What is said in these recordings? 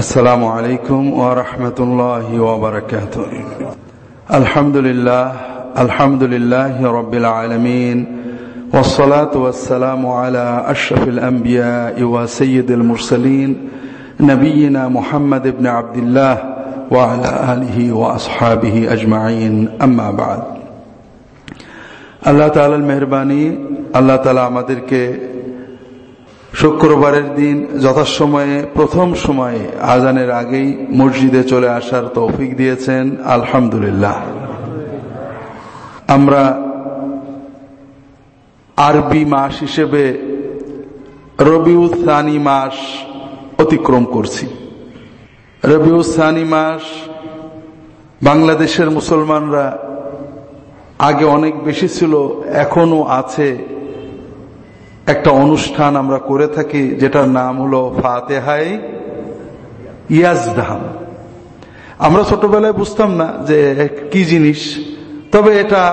السلام عليكم ورحمة الله وبركاته الحمد لله الحمد لله رب العالمين والصلاة والسلام على أشرف الأنبياء وسيد المرسلين نبينا محمد بن عبد الله وعلى آله وأصحابه أجمعين أما بعد আল্লাহ তালার মেহরবানি আল্লাহ তালা আমাদেরকে শুক্রবারের দিন যথাসময়ে প্রথম সময়ে আজানের আগেই মসজিদে চলে আসার তৌফিক দিয়েছেন, আলহামদুলিল্লাহ। আমরা আরবি মাস হিসেবে রবিউসানি মাস অতিক্রম করছি। রবিউসানি মাস বাংলাদেশের মুসলমানরা আগে অনেক বেশি ছিল এখনও আছে। একটা অনুষ্ঠান আমরা করে থাকি, যেটার নাম হলো ফাতেহাই ইয়াজদাহাম। আমরা ছোটবেলায় বুঝতাম না যে কি জিনিস, তবে এটা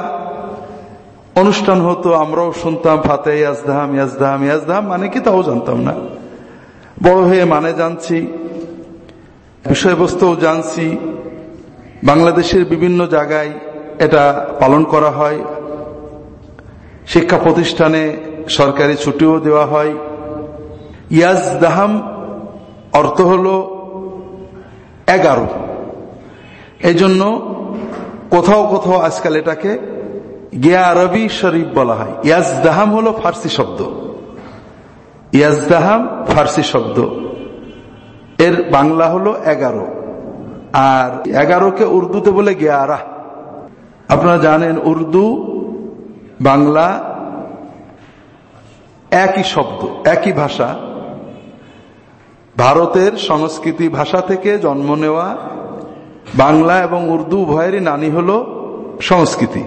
অনুষ্ঠান হতো, আমরাও শুনতাম ফাতে ইয়াজদাহাম ইয়াজদাহাম ইয়াজদাহাম মানে কি তাও জানতাম না। বড় হয়ে মানে জানছি, বিষয়বস্তুও জানছি, বাংলাদেশের বিভিন্ন জায়গায় এটা পালন করা হয়, শিক্ষা প্রতিষ্ঠানে সরকারি ছুটিও দেওয়া হয়। ইয়াজদাহাম অর্থ হল এগারো। এই জন্য কোথাও কোথাও আজকাল এটাকে গিয়া আরবি শরীফ বলা হয়। ইয়াজদাহাম হল ফার্সি শব্দ। ইয়াজদাহাম ফার্সি শব্দ। এর বাংলা হলো এগারো। আর এগারোকে উর্দুতে বলে গিয়ারা। আপনারা জানেন উর্দু, বাংলা একই শব্দ, একই ভাষা। ভারতের সংস্কৃতি ভাষা থেকে জন্ম নেওয়া বাংলা এবং উর্দু উভয়েরই নানি হল সংস্কৃতি।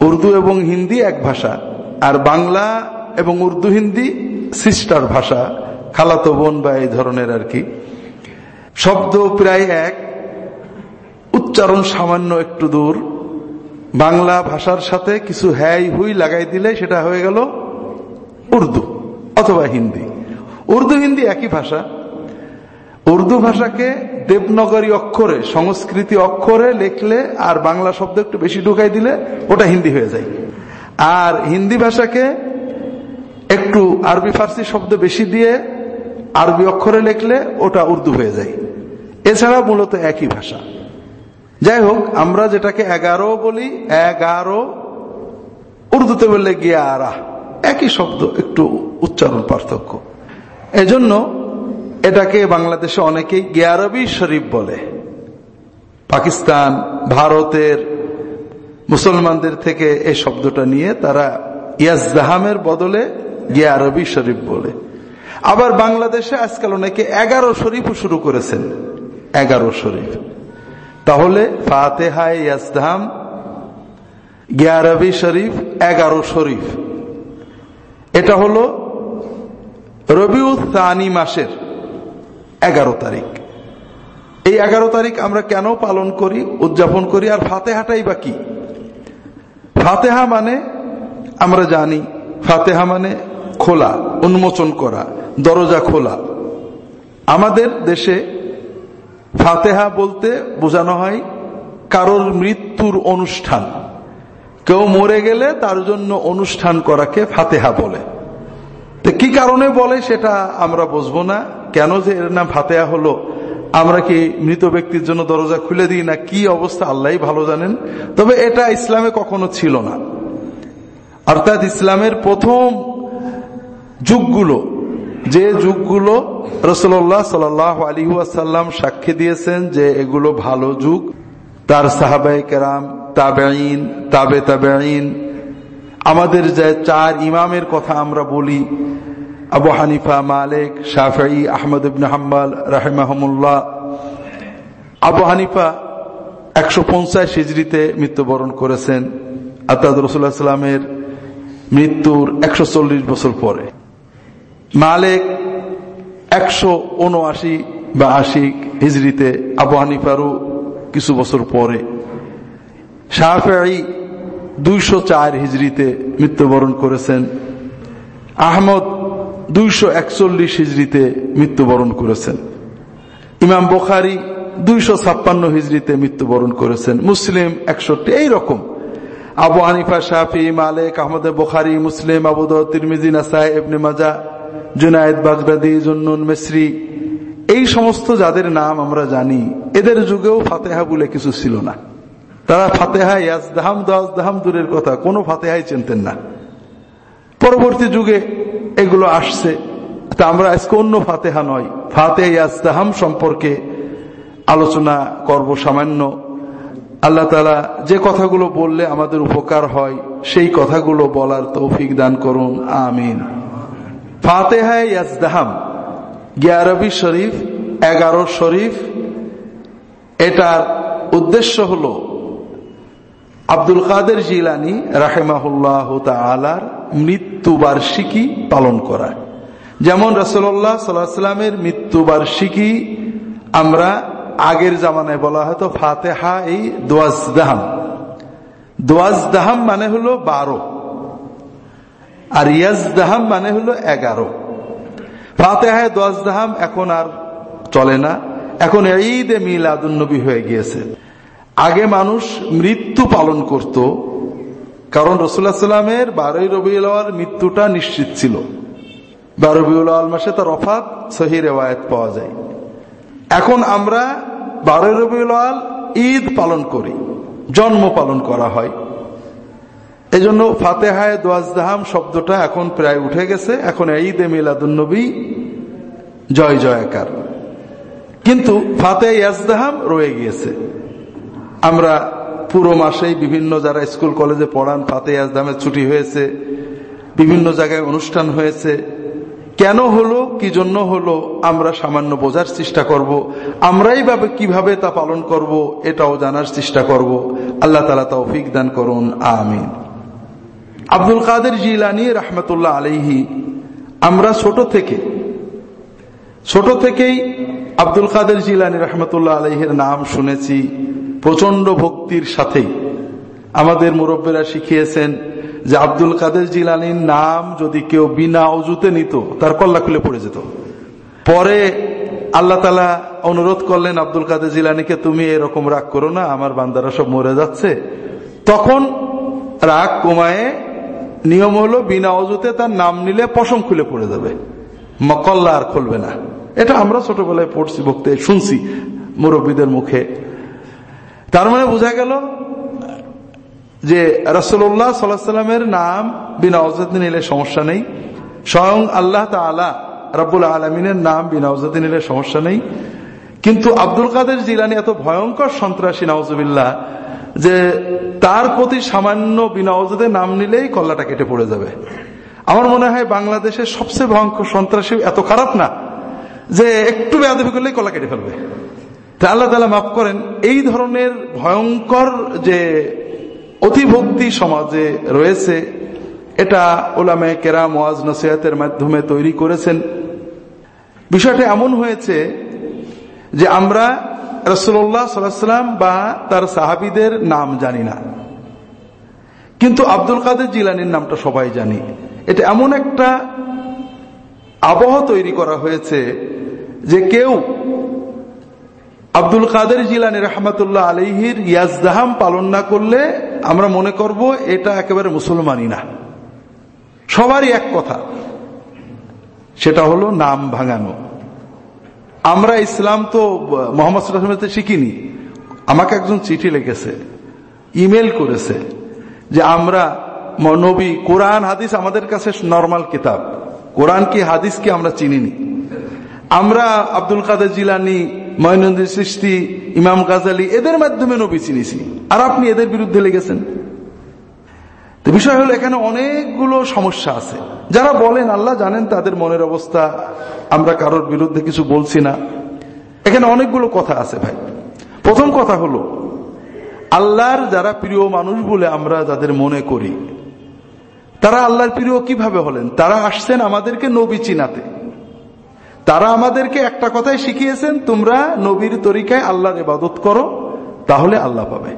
উর্দু এবং হিন্দি এক ভাষা, আর বাংলা এবং উর্দু হিন্দি সিস্টার ভাষা, খালাতো বোন বা এই ধরনের আর কি। শব্দ প্রায় এক, উচ্চারণ সামান্য একটু দূর। বাংলা ভাষার সাথে কিছু হ্যাই হুই লাগাই দিলে সেটা হয়ে গেল উর্দু অথবা হিন্দি। উর্দু, হিন্দি একই ভাষা। উর্দু ভাষাকে দেবনগরী অক্ষরে, সংস্কৃতি অক্ষরে লিখলে আর বাংলা শব্দ একটু বেশি ঢুকাই দিলে ওটা হিন্দি হয়ে যায়। আর হিন্দি ভাষাকে একটু আরবি ফার্সি শব্দ বেশি দিয়ে আরবি অক্ষরে লিখলে ওটা উর্দু হয়ে যায়। এছাড়া মূলত একই ভাষা। যাই হোক, আমরা যেটাকে এগারো বলি, এগারো উর্দুতে বললে গিয়ারা। একই শব্দ, একটু উচ্চারণ পার্থক্য। এজন্য এটাকে বাংলাদেশে অনেকেই গিয়ারবি শরীফ বলে। পাকিস্তান, ভারতের মুসলমানদের থেকে এই শব্দটা নিয়ে তারা ইয়াজদাহামের বদলে গিয়ারবি শরীফ বলে। আবার বাংলাদেশে আজকাল অনেকে এগারো শরীফও শুরু করেছেন। এগারো শরীফ। তাহলে ফাতেহায় ইয়াজদাহাম, গিয়ারবি শরীফ, এগারো শরীফ। এটা হলো রবিউসানি মাসের এগারো তারিখ। এই এগারো তারিখ আমরা কেন পালন করি, উদযাপন করি আর ফাতেহাটাই বা কি? ফাতেহা মানে আমরা জানি, ফাতেহা মানে খোলা, উন্মোচন করা, দরজা খোলা। আমাদের দেশে ফাতেহা বলতে বোঝানো হয় কারোর মৃত্যুর অনুষ্ঠান। কেউ মরে গেলে তার জন্য অনুষ্ঠান করাকে ফাতেহা বলে। তো কি কারণে বলে সেটা আমরা বুঝব না। কেন যে এর নাম ফাতেহা হলো? আমরা কি মৃত ব্যক্তির জন্য দরজা খুলে দিই না কি অবস্থা? আল্লাহ ভালো জানেন। তবে এটা ইসলামে কখনো ছিল না। অর্থাৎ ইসলামের প্রথম যুগগুলো, যে যুগগুলো রসল্লাহ সাল আলী আসাল্লাম সাক্ষী দিয়েছেন যে এগুলো ভালো যুগ। তার সাহাবাই কেরাম তাবেইন তাবে তাবেইন আমাদের যে চার ইমামের কথা আমরা বলি, আবু হানিফা, মালিক শাফি আহমদ ইবন হাম্বাল রাহেমাহমুল্লাহ। আবু হানিফা একশো পঞ্চাশ হিজড়িতে মৃত্যুবরণ করেছেন। আতাদ রসুল্লাহ সাল্লামের মৃত্যুর একশো চল্লিশ বছর পরে। মালেক একশো উনআশি বা আশি হিজড়িতে আবু হানিফারও কিছু বছর পরে শাহফাই দুইশো চার হিজড়িতে মৃত্যুবরণ করেছেন। আহমদ দুইশো একচল্লিশ হিজড়িতে মৃত্যুবরণ করেছেন। ইমাম বোখারি দুইশো ছাপ্পান্ন হিজড়িতে মৃত্যুবরণ করেছেন। মুসলিম একষট্টি এইরকম আবু হানিফা শাহি মালেক, আহমদ বোখারি, মুসলিম আবুদ তিরমিজি, নাসাই এবনে মাজা জুনায়দ বাগদাদি, জুন্নুন, মেসরি। এই সমস্ত যাদের নাম আমরা জানি, এদের যুগেও ফাতেহা বলে কিছু ছিল না। তারা ফাতেহা ইয়াজদাহাম দাহাম দূরের কথা, কোনো ফাতেহাই চিনতেন না। পরবর্তী যুগে এগুলো আসছে। তা আমরা আজকে অন্য ফাতেহা নয় ফাতে ইয়াজদাহাম সম্পর্কে আলোচনা করব সামান্য। আল্লাহ তালা যে কথাগুলো বললে আমাদের উপকার হয়, সেই কথাগুলো বলার তৌফিক দান করুন, আমিন। ফাতেহায় ইয়াজদাহাম, গিয়ারবি শরীফ, এগারো শরীফ, এটার উদ্দেশ্য হল আব্দুল কাদের জিলানি রাহেমাহুল্লাহ আলার মৃত্যুবার্ষিকী পালন করা যেমন রসল্লাহ সাল্লামের মৃত্যুবার্ষিকী আমরা আগের জামানায় বলা হয়তো ফাতেহা এই দোয়াজ দাহাম দোয়াজ দাহাম মানে হলো বারো। আর ইয়াজ দাহাম মানে হলো এগারো। ফাতেহায় দোয়াজ দাহাম এখন আর চলে না। এখন ঈদ এ মিলাদুন্নবী হয়ে গিয়েছে। আগে মানুষ মৃত্যু পালন করত, কারণ রসুল্লাহ সাল্লামের বারোই রবিউল মৃত্যুটা নিশ্চিত ছিল। বারো রবিউল মাসে তার অফাত সহি রেওয়ায়ত পাওয়া যায়। এখন আমরা বারোই রবিউল ঈদ পালন করি, জন্ম পালন করা হয়। এজন্য ফাতেহায় দোয়াজদাহাম শব্দটা এখন প্রায় উঠে গেছে। এখন ঈদ এ মিলাদুন্নবী জয় জয়াকার। কিন্তু ফাতে ইয়াজদাহাম রয়ে গিয়েছে। আমরা পুরো মাসেই বিভিন্ন যারা স্কুল, কলেজে পড়ান, ফাতে আজদামের ছুটি হয়েছে, বিভিন্ন জায়গায় অনুষ্ঠান হয়েছে। কেন হলো, কি জন্য হলো, আমরা সামান্য বোঝার চেষ্টা করব। আমরাই ভাবে কীভাবে তা পালন করব, এটাও জানার চেষ্টা করব। আল্লাহ তালা তৌফিক দান করুন, আমিন। আব্দুল কাদের জিলানি রহমতুল্লাহ আলহি আমরা ছোট থেকে, ছোট থেকেই আব্দুল কাদের জিলানি রহমতুল্লাহ আলহের নাম শুনেছি। প্রচণ্ড ভক্তির সাথেই আমাদের মুরব্বীরা শিখিয়েছেন যে আব্দুল কাদের জিলানির নাম যদি কেউ বিনা অজুতে নিত, তার কল্লা খুলে পড়ে যেত। পরে আল্লাহ তালা অনুরোধ করলেন, আব্দুল কাদের জিলানিকে তুমি এরকম রাগ করো না, আমার বান্দারা সব মরে যাচ্ছে। তখন রাগ কমায়ে নিয়ম হলো, বিনা অজুতে তার নাম নিলে পশম খুলে পড়ে যাবে। মকল্লা আর খুলবে না। এটা আমরা ছোটবেলায় পড়ছি বক্তে শুনছি মুরব্বীদের মুখে। তার মানে বোঝা গেল যে রসল্লাহ সাল্লামের নাম বিনা অজতে নিলে সমস্যা নেই। স্বয়ং আল্লাহ তালা রব্বুল আলমিনের নাম বিনা অজতে নিলে সমস্যা নেই। কিন্তু আব্দুল কাদের জিলানি এত ভয়ঙ্কর সন্ত্রাসী নওয়াজবিল্লা যে তার প্রতি সামান্য বিনা অজতে নাম নিলেই কল্লাটা কেটে পড়ে যাবে। আমার মনে হয় বাংলাদেশের সবচেয়ে ভয়ঙ্কর সন্ত্রাসী এত খারাপ না, যে একটু বেয়াদবি করলেই কলা কেটে ফেলবে। তা আল্লাহ তালা মাফ করেন, এই ধরনের ভয়ঙ্কর যে অতিভক্তি সমাজে রয়েছে, এটা ওলামে কেরাম ওয়াজ নসিহাতের মাধ্যমে তৈরি করেছেন। বিষয়টা এমন হয়েছে যে আমরা রসুল্লাহ সাল্লাম বা তার সাহাবিদের নাম জানি না। কিন্তু আব্দুল কাদের জিলানির নামটা সবাই জানি। এটা এমন একটা আবহ তৈরি করা হয়েছে যে কেউ আব্দুল কাদের জিলানি রহমতুল্লাহ আলহির ইয়াজদাহাম পালন না করলে আমরা মনে করব এটা একেবারে মুসলমানই না। সবারই এক কথা। সেটা হলো নাম ভাঙানো। আমরা ইসলাম তো মোহাম্মদ শিখিনি। আমাকে একজন চিঠি লিখেছে ইমেল করেছে যে আমরা নবী কোরআন, হাদিস আমাদের কাছে নর্মাল কিতাব। কোরআন কি, হাদিস কি আমরা চিনিনি। আমরা আব্দুল কাদের জিলানি ময়নুদ্দিন সৃষ্টি, ইমাম গাজালি, এদের মাধ্যমে নবী চিনিছি। আর আপনি এদের বিরুদ্ধে লেগেছেন। তো বিষয় হলো, এখানে অনেকগুলো সমস্যা আছে। যারা বলেন, আল্লাহ জানেন তাদের মনের অবস্থা, আমরা কারোর বিরুদ্ধে কিছু বলছি না। এখানে অনেকগুলো কথা আছে ভাই। প্রথম কথা হলো, আল্লাহর যারা প্রিয় মানুষ বলে আমরা যাদের মনে করি, তারা আল্লাহর প্রিয় কীভাবে হলেন? তারা আসছেন আমাদেরকে নবী চিনাতে। তারা আমাদেরকে একটা কথাই শিখিয়েছেন, তোমরা নবীর তরিকায় আল্লাহর ইবাদত করো, তাহলে আল্লাহ পাবে।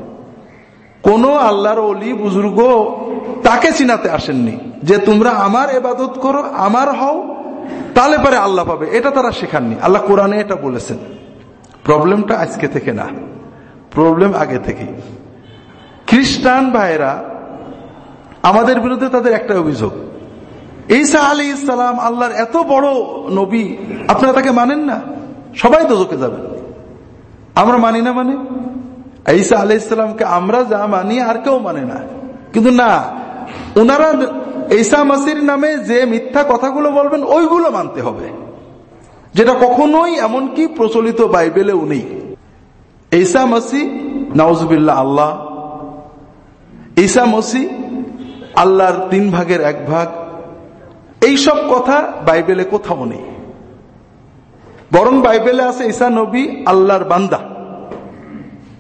কোন আল্লাহর অলি বুজুর্গ তাকে চিনাতে আসেননি যে তোমরা আমার এবাদত করো, আমার হও, তাহলে পরে আল্লাহ পাবে। এটা তারা শেখাননি। আল্লাহ কোরআনে এটা বলেছেন। প্রবলেমটা আজকে থেকে না, প্রবলেম আগে থেকে খ্রিস্টান ভাইরা আমাদের বিরুদ্ধে তাদের একটা অভিযোগ ঈসা আলী ইসলাম আল্লাহর এত বড় নবী, আপনারা তাকে মানেন না? সবাই দোজকে যাবেন আমরা মানি না মানে? ঈসা আলি ইসলামকে আমরা যা মানি, আর কেউ মানে না। কিন্তু না ওনারা ঈসা মাসির নামে যে মিথ্যা কথাগুলো বলবেন, ওইগুলো মানতে হবে। যেটা কখনোই এমনকি প্রচলিত বাইবেলেও নেই। ঈসা মাসি নওয়াজবিল্লা আল্লাহ। ঈসা মসি, আল্লাহর তিন ভাগের এক ভাগ। এইসব কথা বাইবেলে কোথাও নেই। বরং বাইবেলে আছে ঈসা নবী আল্লাহর বান্দা।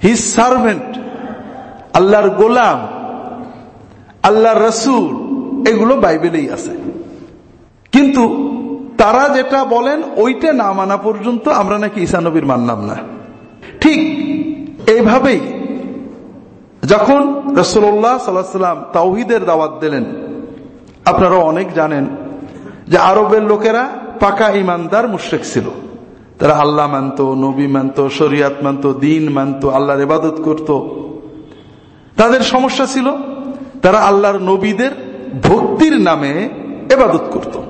হিজ সার্ভেন্ট আল্লাহর গোলাম, আল্লাহর রসুল, এগুলো বাইবেলেই আছে। কিন্তু তারা যেটা বলেন, ওইটা না মানা পর্যন্ত আমরা নাকি ঈসা নবীর মানলাম না। ঠিক এইভাবেই যখন রসুল্লাহ সাল্লাম তাওহিদের দাওয়াত দিলেন আপনারা অনেক জানেন যে আরবের লোকেরা পাকা ইমানদার মুশ্রেক ছিল। তারা আল্লাহ মানত, নবী মানত, শরিয়াত মানত, দিন মানত, আল্লাহর ইবাদত করত। তাদের সমস্যা ছিল, তারা আল্লাহর নবীদের ভক্তির নামে এবাদত করত।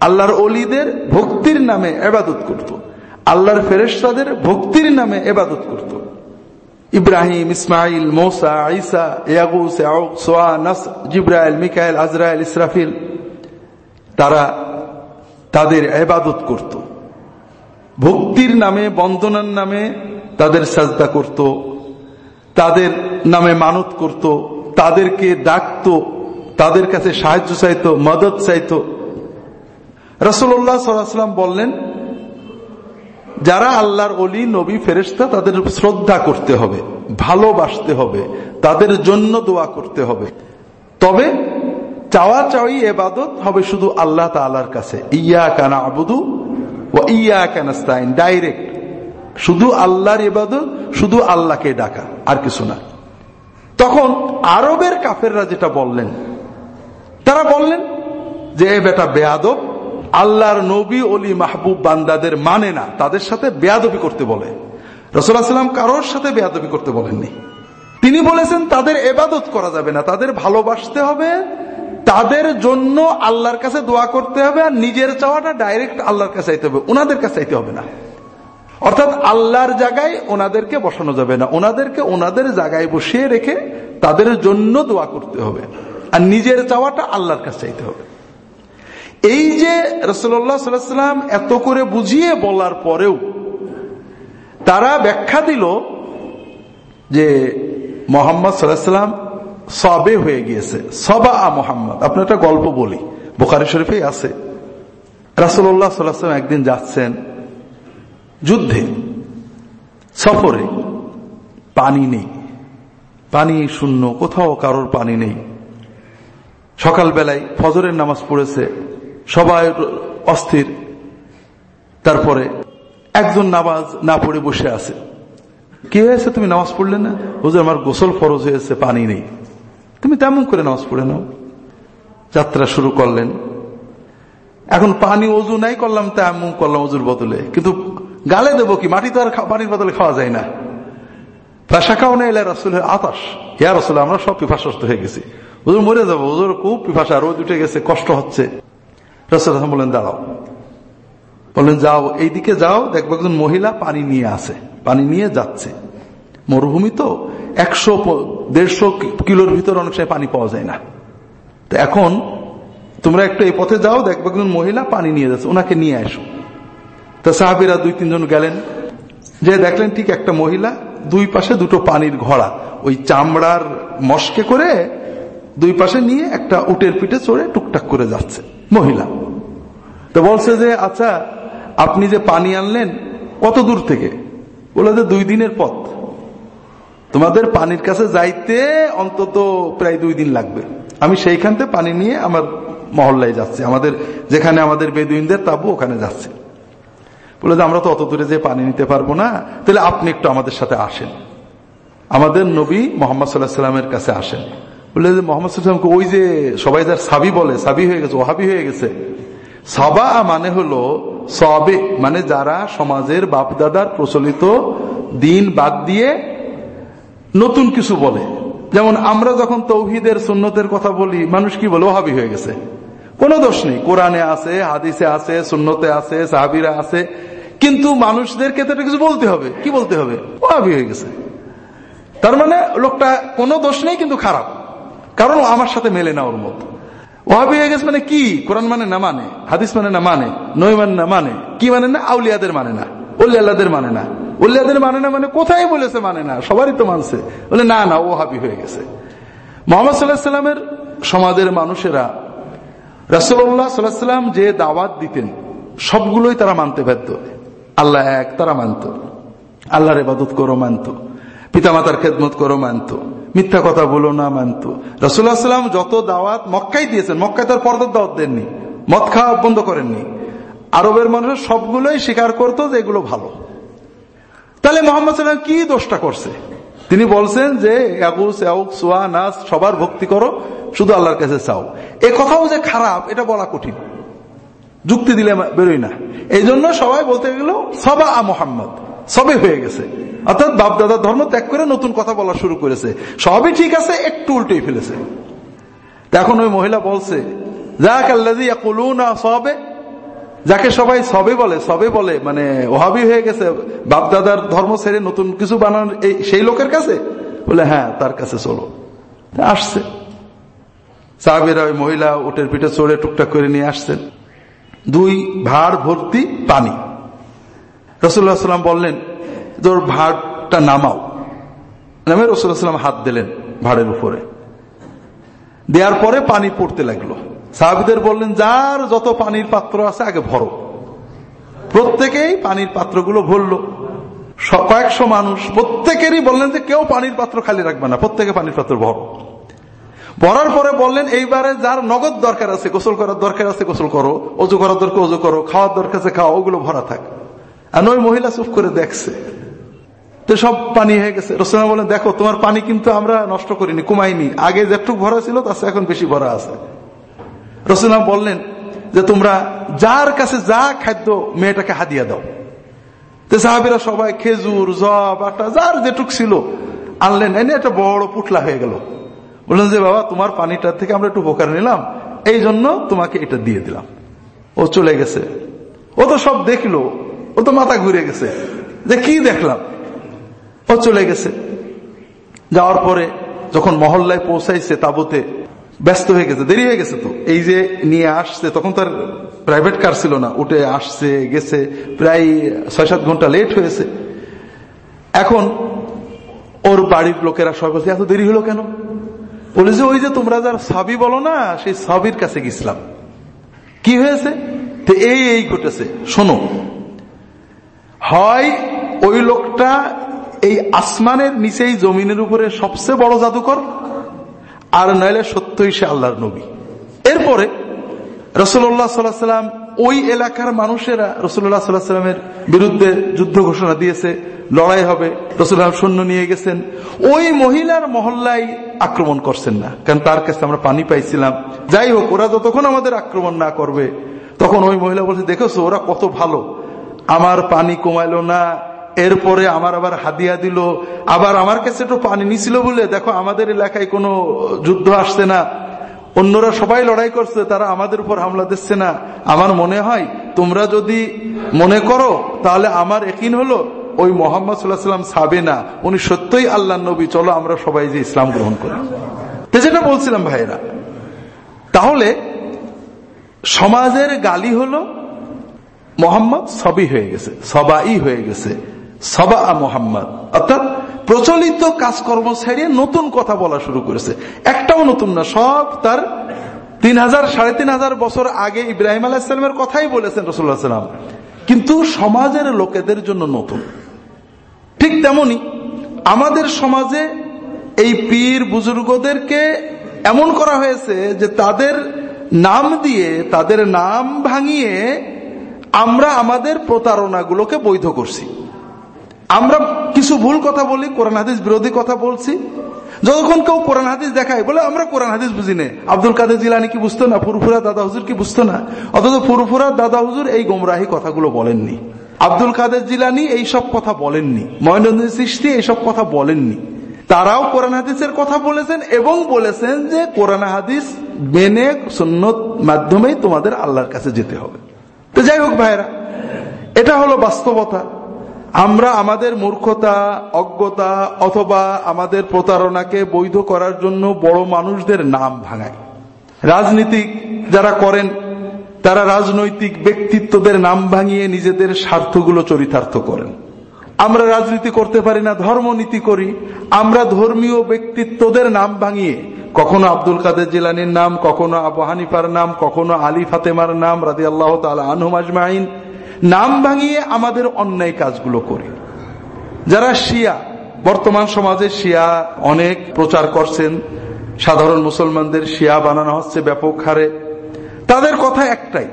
আল্লাহর অলিদের ভক্তির নামে এবাদত করত। আল্লাহর ফেরেস্তাদের ভক্তির নামে এবাদত করত। ইব্রাহিম, ইসমাইল, মোসা আইসা ইয়াগুস সোয়া, নাস, জিব্রাইল, মিকাইল, আজরাইল, ইসরাফিল। তারা তাদের এবাদত করত। ভক্তির নামে, বন্দনার নামে তাদের সাজদা করত। তাদের নামে মানত করত। তাদেরকে ডাকত। তাদের কাছে সাহায্য চাইত, মদত চাইত। রসুল্লাহ সাল্লাম বললেন, যারা আল্লাহর অলি নবী ফেরেস্তা তাদের শ্রদ্ধা করতে হবে, ভালোবাসতে হবে, তাদের জন্য দোয়া করতে হবে। তবে চাওয়া চাওয়ি, এবাদত হবে শুধু আল্লাহ তালার কাছে। ইয়া কানা আবুদু ও ইয়া কানাস্তাইন ডাইরেক্ট শুধু আল্লাহর ইবাদত, শুধু আল্লাহকে ডাকা, আর কিছু না। তখন আরবের কাফেররা যেটা বললেন, তারা বললেন যে, এ বেটা বেয়াদব, আল্লাহর নবী অলি মাহবুব বান্দাদের মানে না, তাদের সাথে বেয়াদবি করতে বলে। রসুল্লাহাম কারোর সাথে বেয়াদবি করতে বলেননি। তিনি বলেছেন, তাদের এবাদত করা যাবে না, তাদের ভালোবাসতে হবে তাদের জন্য আল্লাহর কাছে দোয়া করতে হবে আর নিজের চাওয়াটা ডাইরেক্ট আল্লাহর কাছে চাইতে হবে। ওনাদের কাছে চাইতে হবে না। অর্থাৎ আল্লাহর জায়গায় ওনাদেরকে বসানো যাবে না। ওনাদেরকে ওনাদের জায়গায় বসিয়ে রেখে তাদের জন্য দোয়া করতে হবে। আর নিজের চাওয়াটা আল্লাহর কাছে চাইতে হবে। এই যে রসুল্লাহ সাল্লাম এত করে বুঝিয়ে বলার পরেও তারা ব্যাখ্যা দিল যে মোহাম্মদ সাল্লাম সবে হয়ে গিয়েছে। সবা আ মোহাম্মদ। আপনার একটা গল্প বলি। বোখারি শরীফেই আছে। রাসুল্লাহ সাল্লাম একদিন যাচ্ছেন যুদ্ধে, সফরে। পানি নেই। পানি শূন্য। কোথাও কারোর পানি নেই। সকালবেলায় ফজরের নামাজ পড়েছে। সবাই অস্থির। তারপরে একজন নামাজ না পড়ে বসে আছে। কি হয়েছে? তুমি নামাজ পড়লে না? হুজুর, আমার গোসল ফরজ হয়েছে, পানি নেই। তুমি তেমন করে নামাজ পড়ে নাও। যাত্রা শুরু করলেন। এখন পানি অজু নাই করলাম, তেমন করলাম অজুর বদলে। কিন্তু গালে দেবো কি? মাটি তো আর পানির বদলে খাওয়া যায় না। পেশা খাওয়া নেই রসুলের আতাস ইয়া রসুল, আমরা সব পিফাসস্ত হয়ে গেছি। হুজুর মরে যাব, হুজুর খুব পিফাসা রোদ উঠে গেছে, কষ্ট হচ্ছে। রসুল বললেন দাঁড়াও। বললেন যাও, এইদিকে যাও, দেখব একজন মহিলা পানি নিয়ে আসে পানি নিয়ে যাচ্ছে। মরুভূমি তো একশো দেড়শো কিলোর ভিতর অনেক সময় পানি পাওয়া যায় না। তো এখন তোমরা একটু এই পথে যাও, দেখবে একজন মহিলা পানি নিয়ে যাচ্ছে, ওনাকে নিয়ে আসো। তো সাহাবিরা দুই তিনজন গেলেন। যে দেখলেন ঠিক একটা মহিলা, দুই পাশে দুটো পানির ঘোড়া। ওই চামড়ার মস্কে করে দুই পাশে নিয়ে একটা উটের পিঠে চড়ে টুকটাক করে যাচ্ছে মহিলা। তো বলছে যে আচ্ছা আপনি যে পানি আনলেন, কত দূর থেকে? বলে যে, দুই দিনের পথ। তোমাদের পানির কাছে যাইতে অন্তত প্রায় দুই দিন লাগবে। আমি সেইখান থেকে পানি নিয়ে আমার মহল্লায় যাচ্ছি। আমাদের যেখানে আমাদের বেদুইনদের তাবু, ওখানে যাচ্ছে। বলে যে, আমরা তো অত দূরে যে পানি নিতে পারব না। তাহলে আপনি একটু আমাদের সাথে আসেন। আমাদের নবী মোহাম্মদ সাল্লাহ সাল্লামের কাছে আসেন। বলে যে, মোহাম্মদ সাল্লামকে ওই যে সবাই যার সাবি বলে, সাবি হয়ে গেছে ওহাবি হয়ে গেছে। সাবা মানে হলো সবে মানে যারা সমাজের বাপদাদার প্রচলিত দিন বাদ দিয়ে নতুন কিছু বলে। যেমন আমরা যখন তৌহিদের, সুন্নতের কথা বলি, মানুষ কি বলে? ওহাবি হয়ে গেছে। কোনো দোষ নেই। কোরআনে আছে, হাদিসে আছে, সুন্নতে আছে, সাহাবিরা আছে। কিন্তু মানুষদেরকে তো কিছু বলতে হবে। কি বলতে হবে? ওহাবি হয়ে গেছে। তার মানে লোকটা কোনো দোষ নেই, কিন্তু খারাপ। কারণ আমার সাথে মেলে না ওর মতো। ওহাবি হয়ে গেছে মানে কি? কোরআন মানে না মানে? হাদিস মানে না মানে? নই মানে না মানে? কি মানে না? আউলিয়াদের মানে না। উল্লাদের মানে না। উল্লাদের মানে না মানে কোথায় বলেছে মানে না? সবারই তো মানছে। বলে, না না, ও হাবি হয়ে গেছে। মোহাম্মদ সাল্লাহ সাল্লামের সমাজের মানুষেরা রাসুল্লাহ সাল্লাম যে দাওয়াত দিতেন, সবগুলোই তারা মানতে বাধ্য আল্লাহ এক, তারা মানত। আল্লাহর এবাদত করো, মানত। পিতামাতার খেদমত করো, মানত। মিথ্যা কথা বলো না, মানত। রসুল্লাহ সাল্লাম যত দাওয়াত মক্কাই দিয়েছেন, মক্কায় তার পর্দার দাওয়াত দেননি। মদ খাওয়া বন্ধ করেননি। আরবের মানুষ সবগুলোই স্বীকার করতো যে এগুলো ভালো। তাহলে মোহাম্মদ সাল্লাম কি দোষটা করছে? তিনি বলছেন যে নাস, সবার ভক্তি করো, শুধু আল্লাহর কাছে চাও। এ কথাও যে খারাপ, এটা বলা কঠিন। যুক্তি দিলে বেরোই না। এই জন্য সবাই বলতে গেল, সবা আ মোহাম্মদ। সবে হয়ে গেছে। অর্থাৎ বাপদাদার ধর্ম ত্যাগ করে নতুন কথা বলা শুরু করেছে। সবই ঠিক আছে, একটু উল্টেই ফেলেছে। এখন ওই মহিলা বলছে যাক সবে যাকে সবাই সবে বলে সবে বলে মানে ওহাবি হয়ে গেছে, বাপদাদার ধর্ম ছেড়ে নতুন কিছু বানানোর সেই লোকের কাছে? বলে হ্যাঁ তার কাছে চলো। আসছে। সাহাবিরা ওই মহিলা ওটের পিঠে চড়ে টুকটাক করে নিয়ে আসছেন। দুই ভাড় ভর্তি পানি। রসুল্লাহ সাল্লাম বললেন, তোর ভাড়টা নামাও। নামে রসুল্লাহ সাল্লাম হাত দিলেন ভাড়ের উপরে। দেওয়ার পরে পানি পড়তে লাগল। সাহাবিদের বললেন, যার যত পানির পাত্র আছে, আগে ভরো। প্রত্যেকেই পানির পাত্রগুলো ভরলো। কয়েকশো মানুষ, প্রত্যেকেরই বললেন যে, কেউ পানির পাত্র খালি রাখবে না, প্রত্যেকে পানির পাত্র ভরো। ভরার পরে বললেন, এইবারে যার নগদ দরকার আছে, গোসল করার দরকার আছে, গোসল করো, অজু করার দরকার, অজু করো, খাওয়ার দরকার আছে, খাও, ওগুলো ভরা থাক। আর ওই মহিলা চুপ করে দেখছে। তো সব পানি হয়ে গেছে। রসনা বলেন দেখো, তোমার পানি কিন্তু আমরা নষ্ট করিনি, কমাইনি। আগে যেটুক ভরা ছিল, তার এখন বেশি ভরা আছে। রসুলাম বললেন যে, তোমরা যার কাছে যা খাদ্য মেয়েটাকে হাদিয়া দাও। তো সাহাবিরা সবাই খেজুর, জব, আটা, যার যেটুক ছিল আনলেন। এনে একটা বড় পুটলা হয়ে গেল। বললেন যে, বাবা, তোমার পানিটার থেকে আমরা একটু উপকার নিলাম। এই জন্য তোমাকে এটা দিয়ে দিলাম। ও চলে গেছে। ও তো সব দেখল। ও তো মাথা ঘুরে গেছে। যে, কি দেখলাম? ও চলে গেছে। যাওয়ার পরে যখন মহল্লায় পৌঁছাইছে তাবুতে ব্যস্ত হয়ে গেছে, দেরি হয়ে গেছে তো। এই যে নিয়ে আসছে, তখন তার প্রাইভেট কার ছিল না, উঠে আসছে, গেছে, প্রায় ছয় সাত ঘণ্টা লেট হয়েছে। এখন ওর বাড়ির লোকেরা সবাই বলছে, এত দেরি হলো কেন? বলে যে, ওই যে তোমরা যার সাবি বলো না, সেই সাবির কাছে গেছিলাম। কি হয়েছে? তো এই এই ঘটেছে। শোনো, হয় ওই লোকটা এই আসমানের নিচেই জমিনের উপরে সবচেয়ে বড় জাদুকর আর নইলে সত্যই সে আল্লাহর নবী। এরপরে রসুল্লাহ সাল্লাহ সাল্লাম ওই এলাকার মানুষেরা রসুল্লাহ সাল্লাহ সাল্লামের বিরুদ্ধে যুদ্ধ ঘোষণা দিয়েছে, লড়াই হবে রসুল্লাহ সৈন্য নিয়ে গেছেন। ওই মহিলার মহল্লায় আক্রমণ করছেন না, কারণ তার কাছে আমরা পানি পাইছিলাম। যাই হোক, ওরা যতক্ষণ আমাদের আক্রমণ না করবে, তখন ওই মহিলা বলছে, দেখেছ, ওরা কত ভালো। আমার পানি কমাইলো না এরপরে আমার আবার হাদিয়া দিল। আবার আমার কাছে একটু পানি নিছিল বলে, দেখো আমাদের এলাকায় কোনো যুদ্ধ আসছে না। অন্যরা সবাই লড়াই করছে, তারা আমাদের উপর হামলা দিচ্ছে না। আমার মনে হয়, তোমরা যদি মনে করো, তাহলে আমার একিন হলো, ওই মোহাম্মদ সাল্লাহ সাল্লাম সাবে না। উনি সত্যই আল্লাহ নবী, চলো আমরা সবাই যে ইসলাম গ্রহণ করি। তো যেটা বলছিলাম ভাইরা তাহলে সমাজের গালি হলো, মোহাম্মদ সবই হয়ে গেছে, সবাই হয়ে গেছে। সবা মোহাম্মদ। অর্থাৎ প্রচলিত কাজকর্ম ছাড়িয়ে নতুন কথা বলা শুরু করেছে। একটাও নতুন না, সব তার তিন হাজার, সাড়ে তিন হাজার বছর আগে ইব্রাহিম আলাহিসামের কথাই বলেছেন রসুল্লাহ সাল্লাম কিন্তু সমাজের লোকেদের জন্য নতুন। ঠিক তেমনি আমাদের সমাজে এই পীর বুজুর্গদেরকে এমন করা হয়েছে যে তাদের নাম দিয়ে, তাদের নাম ভাঙিয়ে আমরা আমাদের প্রতারণাগুলোকে বৈধ করছি। আমরা কিছু ভুল কথা বলি, কোরআন হাদিস বিরোধী কথা বলছি। যতক্ষণ কেউ কোরআন হাদিস দেখায়, বলে আমরা কোরআন হাদিস বুঝি না। আব্দুল কাদের জিলানি কি বুঝতো না? ফুরফুরা দাদা হুজুর কি বুঝতো না? অথচ ফুরফুরা দাদা হুজুর এই গোমরাহি কথাগুলো বলেননি। আব্দুল কাদের জিলানি এই সব কথা বলেননি। মহেন্দ্র সৃষ্টি এইসব কথা বলেননি। তারাও কোরআন হাদিসের কথা বলেছেন এবং বলেছেন যে কোরআন হাদিস মেনে সুন্নত মাধ্যমেই তোমাদের আল্লাহর কাছে যেতে হবে। তো যাই হোক ভাইরা এটা হলো বাস্তবতা। আমরা আমাদের মূর্খতা, অজ্ঞতা অথবা আমাদের প্রতারণাকে বৈধ করার জন্য বড় মানুষদের নাম ভাঙাই। রাজনীতিক যারা করেন, তারা রাজনৈতিক ব্যক্তিত্বদের নাম ভাঙিয়ে নিজেদের স্বার্থগুলো চরিতার্থ করেন। আমরা রাজনীতি করতে পারি না ধর্মনীতি করি। আমরা ধর্মীয় ব্যক্তিত্বদের নাম ভাঙিয়ে, কখনো আব্দুল কাদের জিলানির নাম, কখনো আবু হানিফার নাম, কখনো আলী ফাতেমার নাম রাজি আল্লাহ আনহুম আজমাইন। নাম ভাঙিয়ে আমাদের অন্যায় কাজগুলো করে। যারা শিয়া, বর্তমান সমাজে শিয়া অনেক প্রচার করছেন। সাধারণ মুসলমানদের শিয়া বানানো হচ্ছে ব্যাপক হারে। তাদের কথা একটাই,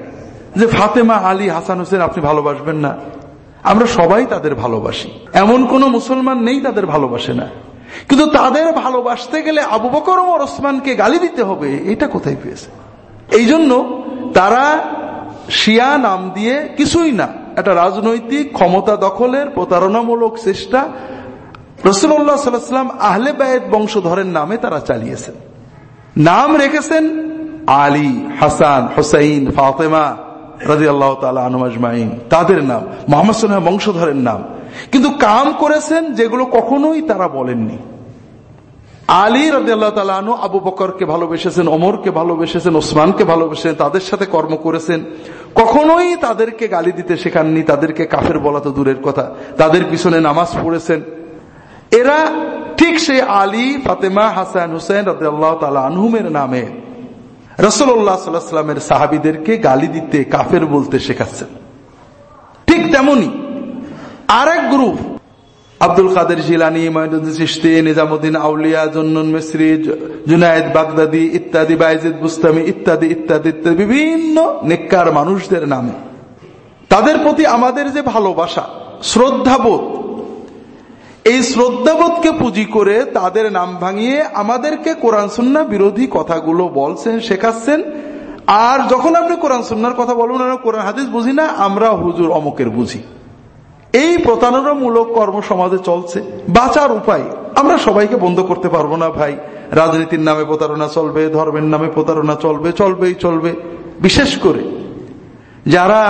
যে ফাতেমা আলী হাসান হোসেন আপনি ভালোবাসবেন না। আমরা সবাই তাদের ভালোবাসি। এমন কোন মুসলমান নেই তাদের ভালোবাসে না। কিন্তু তাদের ভালোবাসতে গেলে আবু বকর ওসমানকে গালি দিতে হবে, এটা কোথায় পেয়েছে? এই জন্য তারা শিয়া নাম দিয়ে কিছুই না। একটা রাজনৈতিক ক্ষমতা দখলের প্রতারণামূলক চেষ্টা। রসুল্লাহ সাল্লাম আহলে বায়েদ বংশধরের নামে তারা চালিয়েছেন। নাম রেখেছেন আলী, হাসান, হোসাইন, ফাতেমা রাজি আল্লাহ আনুমাজমাইন তাদের নাম, মোহাম্মদ সোনা বংশধরের নাম। কিন্তু কাম করেছেন যেগুলো কখনোই তারা বলেননি। আলী রাজি আল্লাহ তালু আবু বকরকে ভালোবেসেছেন, ওমরকে ভালোবেসেছেন, ওসমানকে ভালোবেসেছেন, তাদের সাথে কর্ম করেছেন। কখনোই তাদেরকে গালি দিতে শেখাননি, তাদেরকে কাফের বলা তো দূরের কথা। তাদের পিছনে নামাজ পড়েছেন। এরা ঠিক সেই আলী, ফাতেমা, হাসান হুসেন রাজি আল্লাহ তালা আনহুমের নামে রসল্লাহ সাল্লামের সাহাবিদেরকে গালি দিতে, কাফের বলতে শেখাচ্ছেন। ঠিক তেমনি আরেক গ্রুপ আব্দুল কাদের জিলানি চিস্তি নিজামুদ্দিন আউলিয়া, জন্নুন মিশ্রি জুনায়দ বাগদাদি ইত্যাদি, বাইজিদ বুস্তামি ইত্যাদি ইত্যাদি ইত্যাদি, বিভিন্ন নিকার মানুষদের নামে। তাদের প্রতি আমাদের যে ভালোবাসা, শ্রদ্ধাবোধ, এই শ্রদ্ধাবোধকে পুঁজি করে তাদের নাম ভাঙিয়ে আমাদেরকে কোরআন সুন্না বিরোধী কথাগুলো বলছেন, শেখাচ্ছেন। আর যখন আপনি কোরআন সুন্নার কথা বলবেন কোরআন হাদিস বুঝি না, আমরা হুজুর অমুকের বুঝি। এই প্রতারণামূলক কর্ম সমাজে চলছে। বাঁচার উপায় আমরা সবাইকে বন্ধ করতে পারব না ভাই। রাজনীতির নামে প্রতারণা চলবে, ধর্মের নামে প্রতারণা চলবে, চলবেই চলবে। বিশেষ করে যারা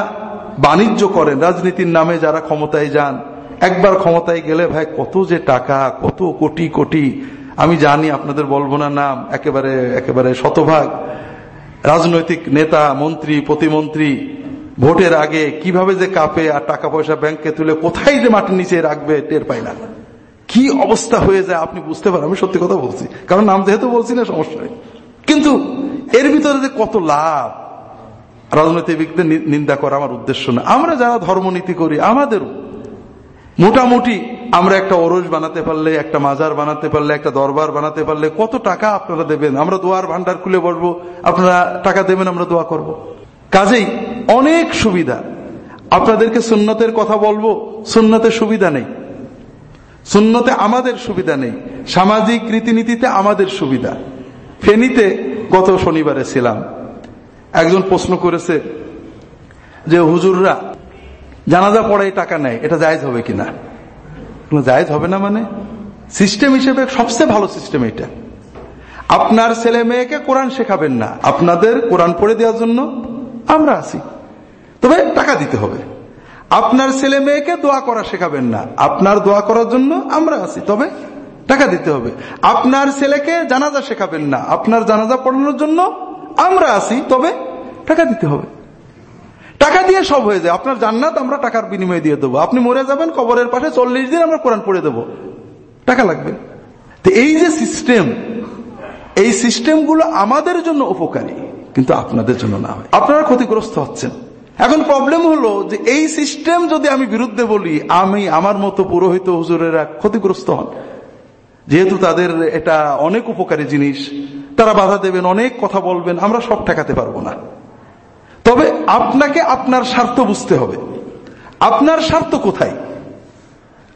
বাণিজ্য করেন, রাজনীতির নামে যারা ক্ষমতায় যান, একবার ক্ষমতায় গেলে ভাই কত যে টাকা, কত কোটি কোটি, আমি জানি আপনাদের বলব না নাম, একেবারে একেবারে শতভাগ। রাজনৈতিক নেতা, মন্ত্রী, প্রতিমন্ত্রী ভোটের আগে কীভাবে যে কাপে আর টাকা পয়সা ব্যাংকে তুলে কোথায় যে মাটির নিচে রাখবে টের পাই না। কি অবস্থা হয়ে যায় আপনি বুঝতে পারেন, আমি সত্যি কথা বলছি। কারণ নাম যেহেতু বলছি না, সমস্যা কিন্তু এর ভিতরে যে কত লাভ রাজনৈতিকদের নিন্দা করা আমার উদ্দেশ্য না। আমরা যারা ধর্মনীতি করি, আমাদেরও মোটামুটি আমরা একটা ওরস বানাতে পারলে, একটা মাজার বানাতে পারলে, একটা দরবার বানাতে পারলে কত টাকা আপনারা দেবেন? আমরা দোয়ার ভান্ডার খুলে বসবো, আপনারা টাকা দেবেন, আমরা দোয়া করব। কাজেই অনেক সুবিধা। আপনাদেরকে সুন্নতের কথা বলব, সুন্নতে সুবিধা নেই। সুন্নতে আমাদের সুবিধা নেই, সামাজিক রীতিনীতিতে আমাদের সুবিধা। ফেনীতে গত শনিবারে ছিলাম। একজন প্রশ্ন করেছে যে, হুজুররা জানাজা পড়াই টাকা নেয়, এটা জায়জ হবে কিনা জায়জ হবে না মানে? সিস্টেম হিসেবে সবচেয়ে ভালো সিস্টেম এটা। আপনার ছেলে মেয়েকে কোরআন শেখাবেন না। আপনাদের কোরআন পড়ে দেওয়ার জন্য আমরা আছি। তবে টাকা দিতে হবে। আপনার ছেলে মেয়েকে দোয়া করা শেখাবেন না। আপনার দোয়া করার জন্য আমরা আছি, তবে টাকা দিতে হবে। আপনার ছেলেকে জানাজা শেখাবেন না। আপনার জানাজা পড়ানোর জন্য আমরা আছি, তবে টাকা দিতে হবে। টাকা দিয়ে সব হয়ে যায়। আপনার জান্নাত আমরা টাকার বিনিময়ে দিয়ে দেবো। আপনি মরে যাবেন, কবরের পাশে চল্লিশ দিন আমরা কোরআন পড়ে দেবো। টাকা লাগবে। তো এই যে সিস্টেম, এই সিস্টেমগুলো আমাদের জন্য উপকারী, কিন্তু আপনাদের জন্য না হয়। আপনারা ক্ষতিগ্রস্ত হচ্ছেন। এখন প্রবলেম হলো যে এই সিস্টেম যদি আমি বিরুদ্ধে বলি, আমি আমার মতো পুরোহিত হুজুরেরা ক্ষতিগ্রস্ত হন। যেহেতু তাদের এটা অনেক উপকারী জিনিস, তারা বাধা দেবেন, অনেক কথা বলবেন, আমরা সব ঠেকাতে পারব না। তবে আপনাকে আপনার স্বার্থ বুঝতে হবে। আপনার স্বার্থ কোথায়?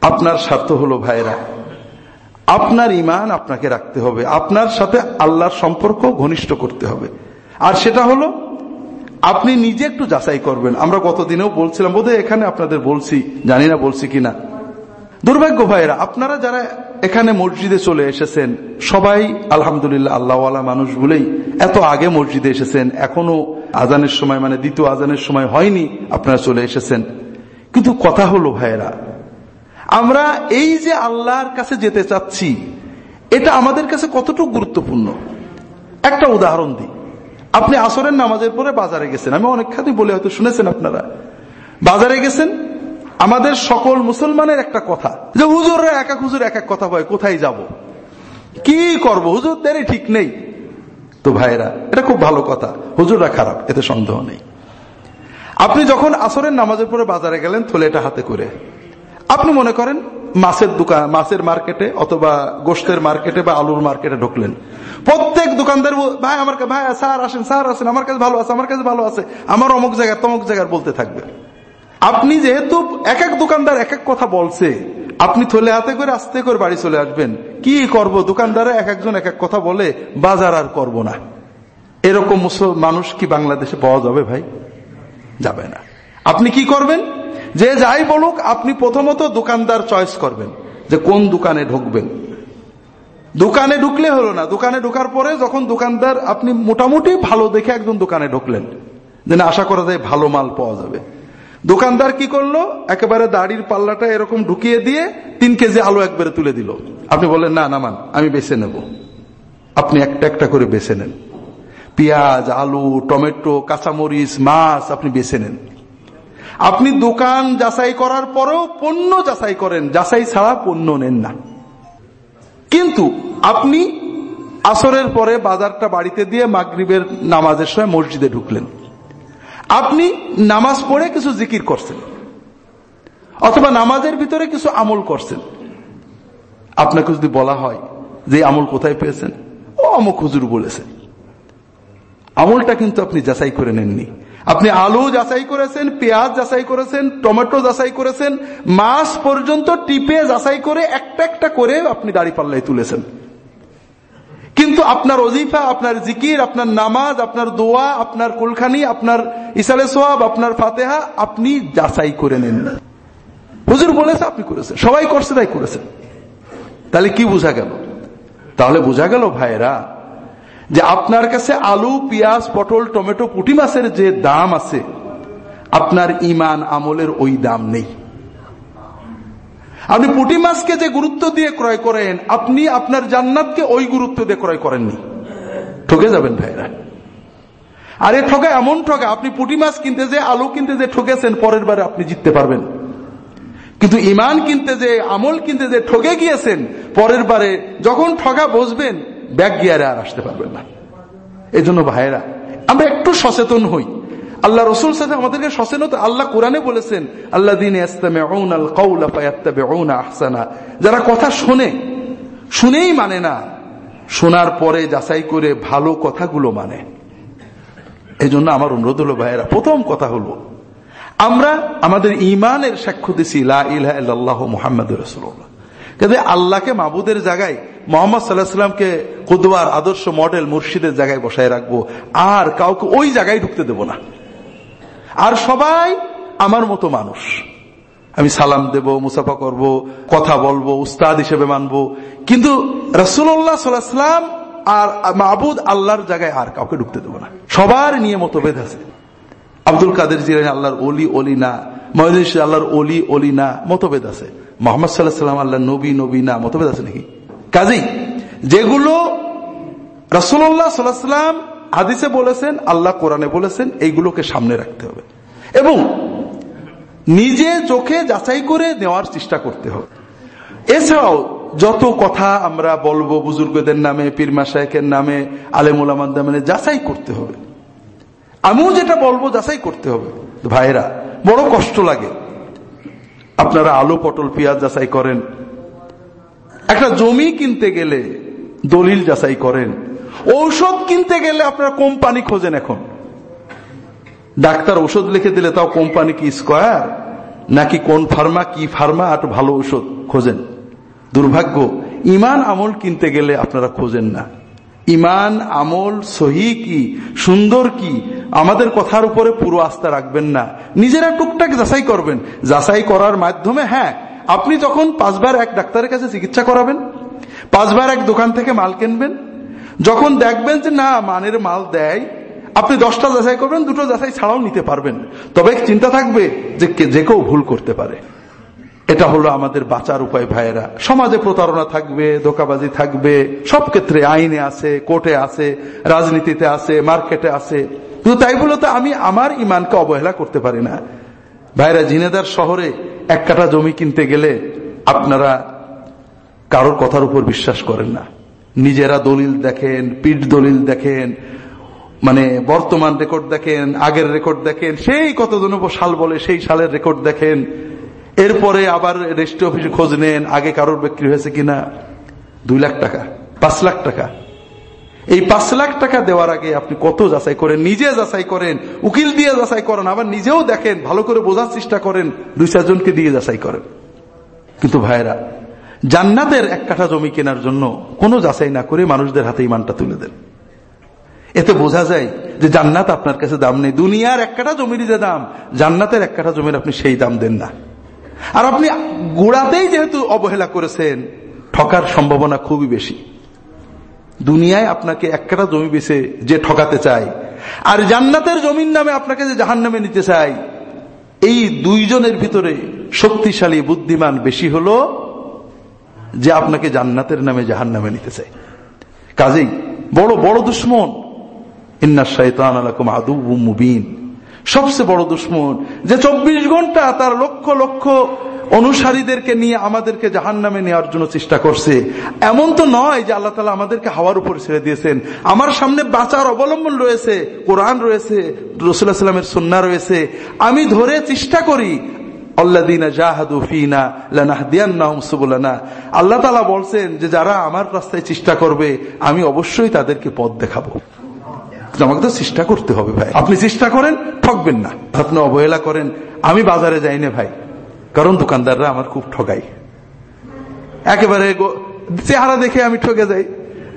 আপনার স্বার্থ হলো ভাইরা, আপনার ইমান আপনাকে রাখতে হবে, আপনার সাথে আল্লাহর সম্পর্ক ঘনিষ্ঠ করতে হবে। আর সেটা হলো আপনি নিজে একটু যাচাই করবেন। আমরা গতদিনেও বলছিলাম, বোধহয় এখানে আপনাদের বলছি, জানি না বলছি কিনা। দুর্ভাগ্য ভাইরা আপনারা যারা এখানে মসজিদে চলে এসেছেন, সবাই আলহামদুলিল্লাহ আল্লাহওয়ালা মানুষগুলোই এত আগে মসজিদে এসেছেন, এখনও আজানের সময় মানে দ্বিতীয় আজানের সময় হয়নি আপনারা চলে এসেছেন। কিন্তু কথা হলো ভাইরা আমরা এই যে আল্লাহর কাছে যেতে চাচ্ছি, এটা আমাদের কাছে কতটুকু গুরুত্বপূর্ণ? একটা উদাহরণ দিই। আপনি আসরের নামাজের পরে বাজারে গেছেন। আমি অনেক খাতি বলে, হয়তো শুনেছেন আপনারা। বাজারে গেছেন, আমাদের সকল মুসলমানের একটা কথা, যে হুজুররা এক এক হুজুর এক এক কথা বয় কোথায় যাব? কি করব? হুজুরদেরই ঠিক নেই। তো ভাইরা এটা খুব ভালো কথা। হুজুররা খারাপ, এতে সন্দেহ নেই। আপনি যখন আসরের নামাজের পরে বাজারে গেলেন, থলে এটা হাতে করে। আপনি মনে করেন মাছের দোকান, মাছের মার্কেটে অথবা গোষ্ঠের মার্কেটে বা আলুর মার্কেটে ঢুকলেন। প্রত্যেক দোকানদার ভাই আমার ভাই, স্যার আসেন স্যার আসেন, আমার কাছে ভালো আছে, আমার কাছে ভালো আছে। আমার অমুক জায়গায়, তমুক জায়গায় বলতে থাকবে। আপনি যেহেতু এক এক দোকানদার এক এক কথা বলছে, আপনি থলে হাতে করে আস্তে করে বাড়ি চলে আসবেন। কি করব? দোকানদারে এক একজন এক এক কথা বলে, বাজার আর করব না। এরকম মানুষ কি বাংলাদেশে পাওয়া যাবে ভাই? যাবে না। আপনি কি করবেন? যে যাই বলুক, আপনি প্রথমত দোকানদার চয়েস করবেন যে কোন দোকানে ঢুকবেন। দোকানে ঢুকলে হলো না। দোকানে ঢুকার পরে যখন দোকানদার, আপনি মোটামুটি ভালো দেখে একজন দোকানে ঢুকলেন, যে আশা করা যায় ভালো মাল পাওয়া যাবে। দোকানদার কি করল? একেবারে দাড়ির পাল্লাটা এরকম ঢুকিয়ে দিয়ে তিন কেজি আলু একবারে তুলে দিল। আপনি বললেন, না নামান আমি বেছে নেব। আপনি একটা একটা করে বেছে নেন। পেঁয়াজ, আলু, টমেটো, কাঁচামরিচ, মাছ আপনি বেছে নেন। আপনি দোকান যাচাই করার পরেও পণ্য যাচাই করেন, যাচাই ছাড়া পণ্য নেন না। কিন্তু আপনি আসরের পরে বাজারটা বাড়িতে দিয়ে মাগরীবের নামাজের সময় মসজিদে ঢুকলেন। আপনি নামাজ পড়ে কিছু জিকির করছেন, অথবা নামাজের ভিতরে কিছু আমল করছেন। আপনাকে যদি বলা হয় যে আমল কোথায় পেয়েছেন, ও অমুক হুজুর বলেছেন আমলটা কিন্তু আপনি যাচাই করে নেননি। আপনি আলু যাচাই করেছেন, পেঁয়াজ যাচাই করেছেন, টমেটো যাচাই করেছেন, মাছ পর্যন্ত টিপে যাচাই করে একটা একটা করে আপনি দাড়ি পাল্লাই তুলেছেন। কিন্তু আপনার অজিফা আপনার জিকির, আপনার নামাজ, আপনার দোয়া, আপনার কুলখানি, আপনার ইসালে সোয়াব, আপনার ফাতেহা, আপনি যাচাই করে নেন। হুজুর বলেছে, আপনি করেছেন। সবাই করছে, তাই করেছেন। তাহলে কি বোঝা গেল? তাহলে বোঝা গেল ভাইরা যে আপনার কাছে আলু, পেঁয়াজ, পটল, টমেটো, পুটি মাছের যে দাম আছে, আপনার ইমান আমলের ওই দাম নেই। আপনি পুটি মাছকে যে গুরুত্ব দিয়ে ক্রয় করেন, আপনি আপনার জান্নাতকে ওই গুরুত্ব দিয়ে ক্রয় করেননি। ঠকে যাবেন ভাইরা। আর এ ঠকা, এমন ঠকা, আপনি পুটি মাছ কিনতে যে, আলু কিনতে যে ঠকেছেন, পরের বারে আপনি জিততে পারবেন। কিন্তু ইমান কিনতে যে, আমল কিনতে যে ঠকে গিয়েছেন, পরের বারে যখন ঠকা বসবেন ব্যাগ গিয়ারে আর আসতে পারবেন না। এই জন্য ভাইয়েরা, আমরা একটু সচেতন হই। আল্লাহ রসুল সাথে আমাদেরকে সচেতন আল্লাহ কোরআনে বলেছেন আল্লাহ দিন আহসানা। যারা কথা শোনে, শুনেই মানে না, শোনার পরে যাচাই করে ভালো কথাগুলো মানে। এই জন্য আমার অনুরোধ হলো ভাইয়েরা, প্রথম কথা হলো, আমরা আমাদের ইমানের সাক্ষ্য দিছি লাহ মোহাম্মদ রসুল্লাহ কিন্তু আল্লাহকে মাবুদের জায়গায়, মোহাম্মদ সাল্লাহামকে কুদওয়ার আদর্শ মডেল মুর্শিদের জায়গায় বসায় রাখব। আর কাউকে ওই জায়গায় ঢুকতে দেব না। আর সবাই আমার মতো মানুষ। আমি সালাম দেব, মুসাফা করব, কথা বলব, উস্তাদ হিসেবে মানব। কিন্তু রসুল্লাহ সাল্লাহাম আর মাহবুদ আল্লাহর জায়গায় আর কাউকে ঢুকতে দেবো না। সবার নিয়ে মতভেদ আছে। আব্দুল কাদের জিরানি আল্লাহর অলি অলি না। মহিন আল্লাহর অলি অলি না। মতভেদ আছে। মোহাম্মদ সাল্লাহ সাল্লাম আল্লাহ নবী নবী না, মতভেদ আছে নাকি? কাজেই যেগুলো রসুল্লাহ সাল্লাহাম হাদিসে বলেছেন, আল্লাহ কোরআনে বলেছেন, এইগুলোকে সামনে রাখতে হবে। এবং নিজে চোখে যাচাই করে নেওয়ার চেষ্টা করতে হবে। এছাড়াও যত কথা আমরা বলব বুজুর্গদের নামে পীরমা শাহের নামে, আলেমুলামার নামে, যাচাই করতে হবে। আমিও যেটা বলব, যাচাই করতে হবে। ভাইরা বড় কষ্ট লাগে। আপনারা আলু, পটল, পেঁয়াজ যাচাই করেন। একটা জমি কিনতে গেলে দলিল যাচাই করেন। ঔষধ কিনতে গেলে আপনারা কোম্পানি খোঁজেন এখন। ডাক্তার ওষুধ লিখে দিলে তাও কোম্পানি কি স্কোয়ার? নাকি কোন ফার্মা, কি ফার্মা, আর ভালো ওষুধ খোঁজেন? দুর্ভাগ্য, ইমান আমল কিনতে গেলে আপনারা খোঁজেন না। ইমান আমল সহি কি, সুন্দর কি আমাদের কথার উপরে পুরো আস্থা রাখবেন না। নিজেরা টুকটাক যাচাই করবেন। যাচাই করার মাধ্যমে হ্যাঁ আপনি যখন পাঁচবার এক ডাক্তারের কাছে চিকিৎসা করাবেন, পাঁচবার এক দোকান থেকে মাল কিনবেন, যখন দেখবেন যে না, মানের মাল দেয়, আপনি দশটা যাচাই করবেন, দুটো যাচাই ছাড়াও নিতে পারবেন। তবে চিন্তা থাকবে যে যে কেউ ভুল করতে পারে। এটা হলো আমাদের বাঁচার উপায় ভাইয়েরা। সমাজে প্রতারণা থাকবে, ধোকাবাজি থাকবে, সব ক্ষেত্রে আইনে আছে, কোর্টে আছে, রাজনীতিতে আছে, মার্কেটে আছে। কিন্তু তাই বলে তো আমি আমার ইমানকে অবহেলা করতে পারি না। ভাইরা, জিনেদার শহরে এক কাঠা জমি কিনতে গেলে আপনারা কারোর কথার উপর বিশ্বাস করেন না। নিজেরা দলিল দেখেন পিঠ দলিল দেখেন মানে বর্তমান রেকর্ড দেখেন, আগের রেকর্ড দেখেন, সেই কতজন সাল বলে সেই সালের রেকর্ড দেখেন। এরপরে আবার রেজিস্ট্রি অফিসে খোঁজ নেন, আগে কারোর বিক্রি হয়েছে কিনা? দুই লাখ টাকা, পাঁচ লাখ টাকা। এই পাঁচ লাখ টাকা দেওয়ার আগে আপনি কত যাচাই করেন? নিজে যাচাই করেন, উকিল দিয়ে যাচাই করেন, আবার নিজেও দেখেন, ভালো করে বোঝার চেষ্টা করেন, দুই চারজনকে দিয়ে যাচাই করেন। কিন্তু ভাইরা জান্নাতের এক কাঠা জমি কেনার জন্য কোনো যাচাই না করে মানুষদের হাতে ইমানটা তুলে দেন। এতে বোঝা যায় যে জান্নাত আপনার কাছে দাম নেই। দুনিয়ার এক কাঠা জমির যে দাম, জান্নাতের এক কাঠা জমির আপনি সেই দাম দেন না। আর আপনি গোড়াতেই যেহেতু অবহেলা করেছেন, ঠকার সম্ভাবনা খুবই বেশি। দুনিয়ায় আপনাকে একটা জমি বেছে যে ঠকাতে চায়, আর জান্নাতের জমির নামে আপনাকে যে জাহান নামে নিতে চায়, এই দুইজনের ভিতরে শক্তিশালী, বুদ্ধিমান বেশি হলো যে আপনাকে জান্নাতের নামে জাহান নামে নিতে চায়। কাজেই বড় বড় দুশ্মন। ইন্না শাইতান আলাকুম আদু মুবিন। সবচেয়ে বড় দুশ্মন যে চব্বিশ ঘণ্টা তার লক্ষ লক্ষ অনুসারীদেরকে নিয়ে আমাদেরকে জাহান নামে নেওয়ার জন্য চেষ্টা করছে। এমন তো নয় যে আল্লাহ তালা আমাদেরকে হাওয়ার উপর ছেড়ে দিয়েছেন। আমার সামনে বাঁচার অবলম্বন রয়েছে, কোরআন রয়েছে রসুল্লাহ সাল্লামের সন্না রয়েছে। আমি ধরে চেষ্টা করি আল্লাহ বলছেন যে যারা আমার রাস্তায় চেষ্টা করবে, আমি অবশ্যই তাদেরকে পথ দেখাবো। আমাকে তো চেষ্টা করতে হবে ভাই। আপনি চেষ্টা করেন, ঠকবেন না। আপনি অবহেলা করেন। আমি বাজারে যাই না ভাই। কারণ দোকানদাররা আমার খুব ঠকাই একেবারে চেহারা দেখে আমি ঠকে যাই।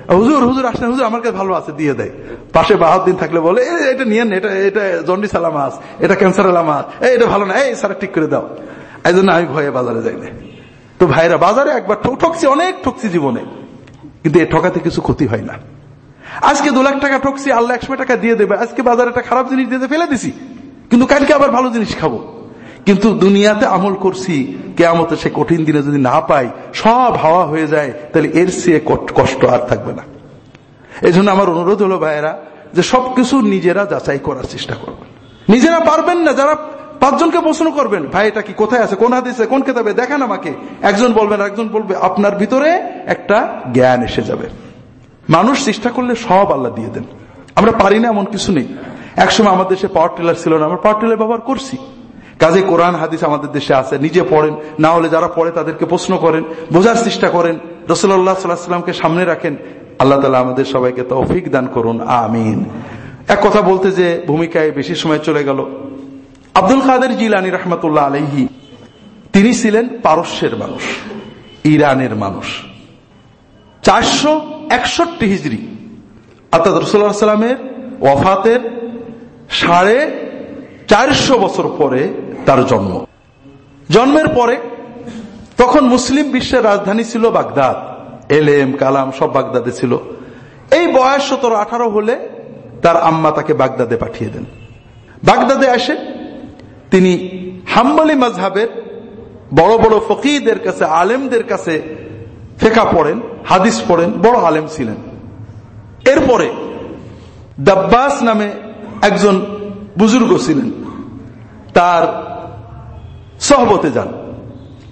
হুজুর হুজুর আসেন, হুজুর আমার কাছে ভালো আছে, দিয়ে দেয়। পাশে বাহার দিন থাকলে বলে এটা নিয়েন, এটা এটা জন্ডিস আলা মাছ এটা ক্যান্সার আলা মাছ এটা ভালো না, এই সারা ঠিক করে দাও। এই জন্য আমি ভয়ে বাজারে যাই না। তো ভাইরা বাজারে একবার ঠকছি অনেক ঠকছি জীবনে। কিন্তু এ ঠকাতে কিছু ক্ষতি হয় না। আজকে দু লাখ টাকা ঠকছি আল্লাহ একশো টাকা দিয়ে দেবে। আজকে বাজারে একটা খারাপ জিনিস দিয়ে ফেলে দিছি। কিন্তু কালকে আবার ভালো জিনিস খাব। কিন্তু দুনিয়াতে আমল করছি, কেয়ামতে সে কঠিন দিনে যদি না পাই, সব হাওয়া হয়ে যায়, তাহলে এর চেয়ে কষ্ট আর থাকবে না। এই আমার অনুরোধ হলো ভাইয়েরা, যে সবকিছু নিজেরা যাচাই করার চেষ্টা করবেন। নিজেরা পারবেন না, যারা পাঁচজনকে প্রশ্ন করবেন, ভাই, এটা কি কোথায় আছে? কোন হাদিসে? কোন কেতাবে? দেখান আমাকে। একজন বলবেন একজন বলবে, আপনার ভিতরে একটা জ্ঞান এসে যাবে। মানুষ চেষ্টা করলে সব আল্লাহ দিয়ে দেন। আমরা পারি না এমন কিছু নেই। একসময় আমাদের দেশে পাওয়ার টিলার ছিল না, আমরা পাওয়ার টিলার ব্যবহার করছি। কাজে কোরআন, হাদিস আমাদের দেশে আছে, নিজে পড়েন, না হলে যারা পড়ে তাদেরকে প্রশ্ন করেন, বোঝার চেষ্টা করেন রসুল্লাহ সাল্লাহামকে সামনে রাখেন, আল্লাহ তালা আমাদের সবাইকে তৌফিক দান করুন, আমিন। এক কথা বলতে যে, ভূমিকায় বেশি সময় চলে গেল। আব্দুল কাদের জিলানি রহমতুল্লাহ আলহি তিনি ছিলেন পারস্যের মানুষ, ইরানের মানুষ। চারশো একষট্টি হিজড়ি অর্থাৎ রসুল্লাহ সাল্লামের ওয়াফাতের সাড়ে চারশো বছর পরে তার জন্ম। জন্মের পরে তখন মুসলিম বিশ্বের রাজধানী ছিল বাগদাদ। এলেম, কালাম সব বাগদাদে ছিল। এই বয়স সতেরো, আঠারো হলে তার আম্মা তাকে বাগদাদে পাঠিয়ে দেন। বাগদাদে আসে। তিনি হাম্বলি মাজহাবের বড় বড় ফকিদের কাছে, আলেমদের কাছে ফেকা পড়েন, হাদিস পড়েন, বড় আলেম ছিলেন। এরপরে দাব্বাস নামে একজন বুজুর্গ ছিলেন। তার সহবতে যান।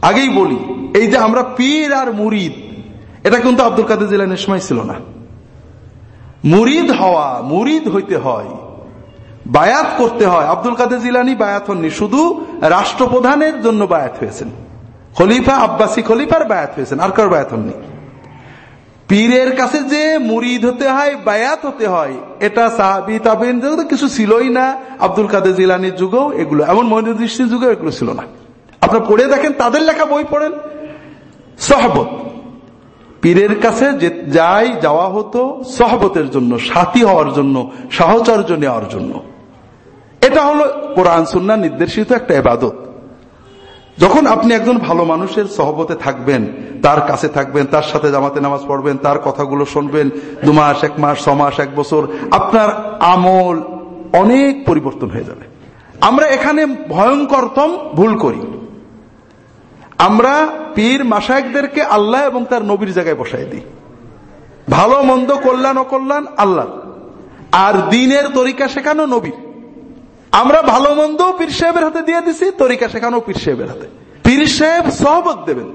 আগেই বলি, এই যে আমরা পীর আর মুরিদ, এটা কিন্তু আব্দুল কাদের জিলানের সময় ছিল না। মুরিদ হওয়া, মুরিদ হইতে হয়, বায়াত করতে হয়। আব্দুল কাদের জিলানি বায়াত হননি, শুধু রাষ্ট্রপ্রধানের জন্য বায়াত হয়েছেন। খলিফা, আব্বাসী খলিফার বায়াত হয়েছেন, আর কার বায়াত হননি। পীরের কাছে যে মুরিদ হতে হয়, বায়াত হতে হয়, এটা সাহাবি তাবিন কিছু ছিলই না। আব্দুল কাদের জিলানির যুগেও এগুলো, এমন মহিনুদ্দিনের যুগেও এগুলো ছিল না। আপনার পড়ে দেখেন, তাদের লেখা বই পড়েন। সহবত। পীরের কাছে যাই যাওয়া হতো, সহবতের জন্য, সাথী হওয়ার জন্য সাহচর্য নেওয়ার জন্য। এটা হলো কোরআন সুন্না নির্দেশিত একটা এবাদত যখন আপনি একজন ভালো মানুষের সহবতে থাকবেন, তার কাছে থাকবেন, তার সাথে জামাতে নামাজ পড়বেন, তার কথাগুলো শুনবেন, দু মাস, এক মাস, ছ মাস, এক বছর, আপনার আমল অনেক পরিবর্তন হয়ে যাবে। আমরা এখানে ভয়ঙ্করতম ভুল করি। আমরা পীর মাসায়কদেরকে আল্লাহ এবং তার নবীর জায়গায় বসাই দিই। ভালো, মন্দ, কল্যাণ, অকল্যাণ, আল্লাহ। আর দিনের তরিকা শেখানো নবীর আমরা ভালো, মন্দ পীর সাহেবের হাতে দিয়ে দিছি, তরিকা শেখানো পীর সাহেবের হাতে। পীর সাহেব সহবত দেবেন।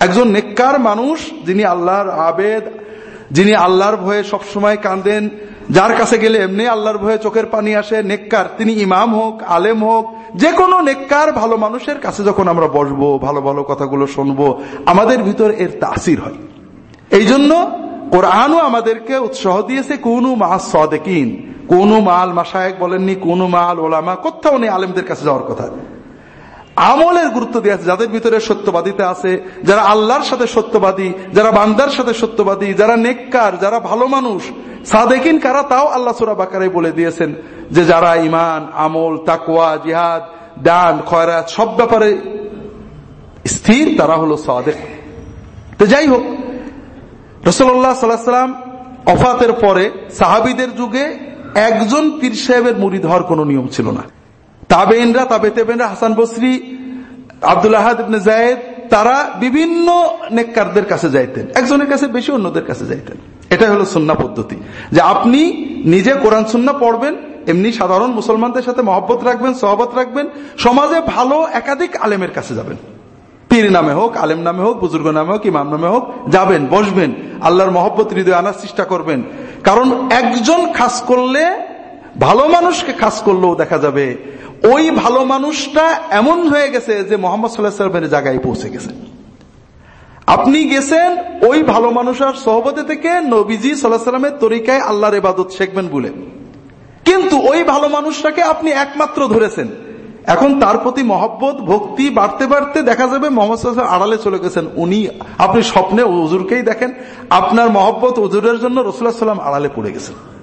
একজন নেককার মানুষ যিনি আল্লাহর আবেদ যিনি আল্লাহর ভয়ে সবসময় কাঁদেন, যার কাছে গেলে এমনি আল্লাহর ভয়ে চোখের পানি আসে, নেককার। তিনি ইমাম হোক, আলেম হোক যে কোনো নেককার, ভালো মানুষের কাছে যখন আমরা বসবো, ভালো ভালো কথাগুলো শুনব, আমাদের ভিতর এর তাসির হয়। এই জন্য কোরআনও আমাদেরকে উৎসাহ দিয়েছে, কোন মা সদেকিন। কোন মাল মাসায়ক বলেননি, কোন মাল ওলামা, কোথাও নেই আলেমদের কাছে যাওয়ার কথা। আমলের গুরুত্ব দিয়েছে যাদের ভিতরে সত্যবাদিতা আছে, যারা আল্লাহর সাথে সত্যবাদী, যারা বান্দার সাথে সত্যবাদী, যারা নেককার, যারা ভালো মানুষ, সাদেকিন কারা তাও আল্লাহ সুরা বাকারে বলে দিয়েছেন যে যারা ইমান আমল তাকুয়া জিহাদ, দান, খয়রাত, সব ব্যাপারে স্থির তারা হলো সাদেক। তো যাই হোক রসল্লাহ সাল্লাম অফাতের পরে সাহাবিদের যুগে একজন পীর সাহেবের মুড়ি হওয়ার কোন নিয়ম ছিল না। তাবেইনরা, তাবে তেবেনরা হাসান বসরি আব্দুল্লাহ জায়েদ তারা বিভিন্ন নেককারদের কাছে যাইতেন। একজনের কাছে বেশি, অন্যদের কাছে যাইতেন। এটাই হলো সুন্না পদ্ধতি। যে আপনি নিজে কোরআন সুন্না পড়বেন, এমনি সাধারণ মুসলমানদের সাথে মহব্বত রাখবেন, সহবত রাখবেন, সমাজে ভালো একাধিক আলেমের কাছে যাবেন। পীর নামে হোক, আলেম নামে হোক, বুজুর্গ নামে হোক, ইমাম নামে হোক, যাবেন, বসবেন, আল্লাহর মহব্বত হৃদয় আনার চেষ্টা করবেন। কারণ একজন খাস করলে, ভালো মানুষকে খাস করলেও দেখা যাবে ওই ভালো মানুষটা এমন হয়ে গেছে যে মোহাম্মদ সাল্লাহ জায়গায় পৌঁছে গেছে। আপনি গেছেন, ওই ভালো মানুষের সহবতে থেকে নবীজি সাল্লাহ সাল্লামের তরিকায় আল্লাহর এবাদত শেখবেন বলে। কিন্তু ওই ভালো মানুষটাকে আপনি একমাত্র ধরেছেন। এখন তার প্রতি মহব্বত, ভক্তি বাড়তে বাড়তে দেখা যাবে মোহাম্মদ আড়ালে চলে গেছেন। উনি, আপনি স্বপ্নে উজুরকেই দেখেন, আপনার মহব্বত উজুরের জন্য রসুল্লাহ সাল্লাম আড়ালে পড়ে গেছেন।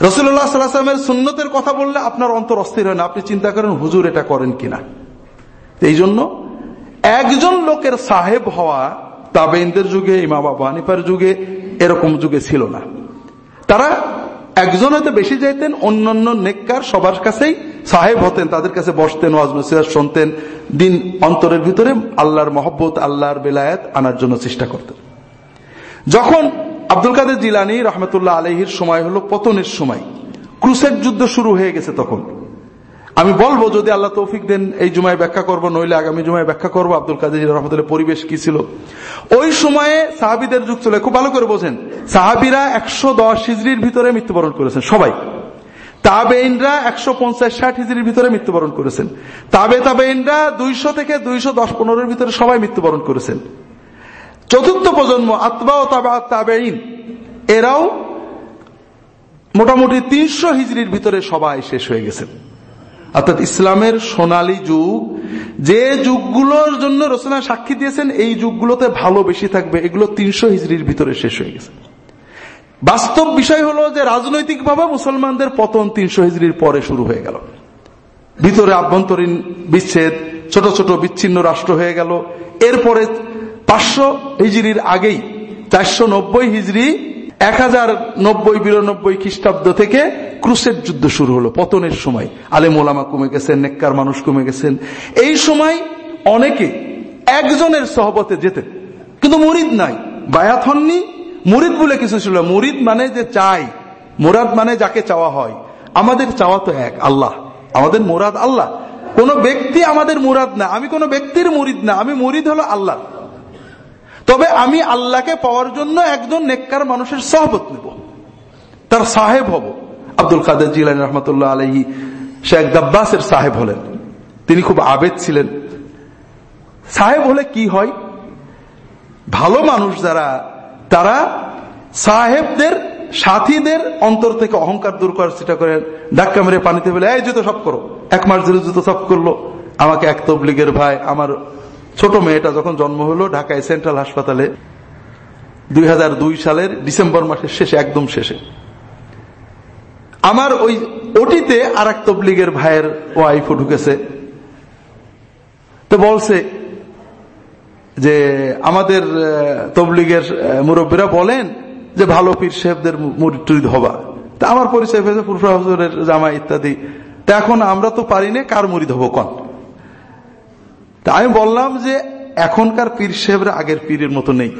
রসুল্লাহ সাল্লাহামের সুন্নতের কথা বললে আপনার অন্তর অস্থির হয় না। আপনি চিন্তা করেন, হুজুর এটা করেন কিনা? এই জন্য একজন লোকের সাহেব হওয়া তাবেইনদের যুগে ইমা বাবা হানিফার যুগে এরকম যুগে ছিল না। তারা একজন হয়তো বেশি যাইতেন, অন্যান্য নেককার সবার কাছেই সাহেব হতেন, তাদের কাছে বসতেন, ওয়াজ নসিহাত শুনতেন, দিন অন্তরের ভিতরে আল্লাহর মহব্বত, আল্লাহর বেলায়াত আনার জন্য চেষ্টা করতেন। যখন আব্দুল কাদের জিলানি রহমতুল্লাহ আলহির সময় হলো পতনের সময়। ক্রুসের যুদ্ধ শুরু হয়ে গেছে তখন। আমি বলব, যদি আল্লাহ তৌফিক দেন, এই জুমায় ব্যাখ্যা করব, নইলে আগামী জুমায় ব্যাখ্যা করব, আব্দুল কাদের রহমতুল্লাহ পরিবেশ কি ছিল। ওই সময়ে সাহাবিদের যুগ চলে, খুব ভালো করে বোঝেন। সাহাবিরা একশো দশ হিজড়ির ভিতরে মৃত্যুবরণ করেছেন, সবাই। তাবেইনরা একশো পঞ্চাশ ষাট হিজড়ির ভিতরে মৃত্যুবরণ করেছেন। তাবে তাবেইনরা দুইশো থেকে দুইশো দশ পনেরোর ভিতরে সবাই মৃত্যুবরণ করেছেন। চতুর্থ প্রজন্ম আত্মা ও তাবেইন এরাও মোটামুটি তিনশো হিজড়ির ভিতরে সবাই শেষ হয়ে গেছেন অর্থাৎ ইসলামের সোনালী যুগ, যে যুগগুলোর জন্য রচনা সাক্ষী দিয়েছেন, এই যুগগুলোতে ভালো বেশি থাকবে, এগুলো তিনশো হিজড়ির ভিতরে শেষ হয়ে গেছে। বাস্তব বিষয় হলো যে রাজনৈতিকভাবে মুসলমানদের পতন তিনশো হিজড়ির পরে শুরু হয়ে গেল। ভিতরে আভ্যন্তরীণ বিচ্ছেদ, ছোট ছোট বিচ্ছিন্ন রাষ্ট্র হয়ে গেল। এরপরে পাঁচশো হিজড়ির আগেই, চারশো নব্বই হিজড়ি এক হাজার নব্বই বিরানব্বই খ্রিস্টাব্দ থেকে ক্রুসের যুদ্ধ শুরু হলো পতনের সময়। আলে মোলামা কমে গেছেন, নেককার মানুষ কমে গেছেন। এই সময় অনেকে একজনের সহবতে যেতেন, কিন্তু মুরিদ নাই, বায়াত হননি। মুরিদ বলে কিছু ছিল মুরিদ মানে যে চাই, মুরাদ মানে যাকে চাওয়া হয়। আমাদের চাওয়া তো এক, আল্লাহ। আমাদের মুরাদ আল্লাহ। কোন ব্যক্তি আমাদের মুরাদ না। আমি কোন ব্যক্তির মুরিদ না। আমি মুরিদ হলো আল্লাহ। তবে আমি আল্লাহকে পাওয়ার জন্য একজন নেককার মানুষের সহবত নেব। তার সাহেব হব। আব্দুল কাদের জিলানি রহমতুল্লাহ আলহী শেখ দাব্বাসের সাহেব হলেন। তিনি খুব আবেদ ছিলেন। সাহেব হলে কি হয়? ভালো মানুষ যারা, তারা সাহেবদের, সাথীদের অন্তর থেকে অহংকার দূর করার চেষ্টা করে। ডাক্কা মেরে পানিতে ফেলে, এই জুতো সব করো। এক মাস ধরে জুতো সব করল। আমাকে এক তবলিগের ভাই, আমার ছোট মেয়েটা যখন জন্ম হলো ঢাকায় সেন্ট্রাল হাসপাতালে, দুই হাজার দুই সালের ডিসেম্বর মাসের শেষে, একদম শেষে। আমার ওই ওটিতে আর এক তবলিগের ভাইয়ের ওয়াইফও ঢুকেছে। তো বলছে যে আমাদের তবলিগের মুরব্বীরা বলেন যে ভালো পীর সাহেবদের মুরিদ হবা। তা আমার পরিচয় হয়েছে পুরফা জামা ইত্যাদি। তা এখন আমরা তো পারি না, কার মুরিদ হব কন? তা আমি বললাম যে এখনকার পীর সাহেবরা আগের পীরের মতো নেই।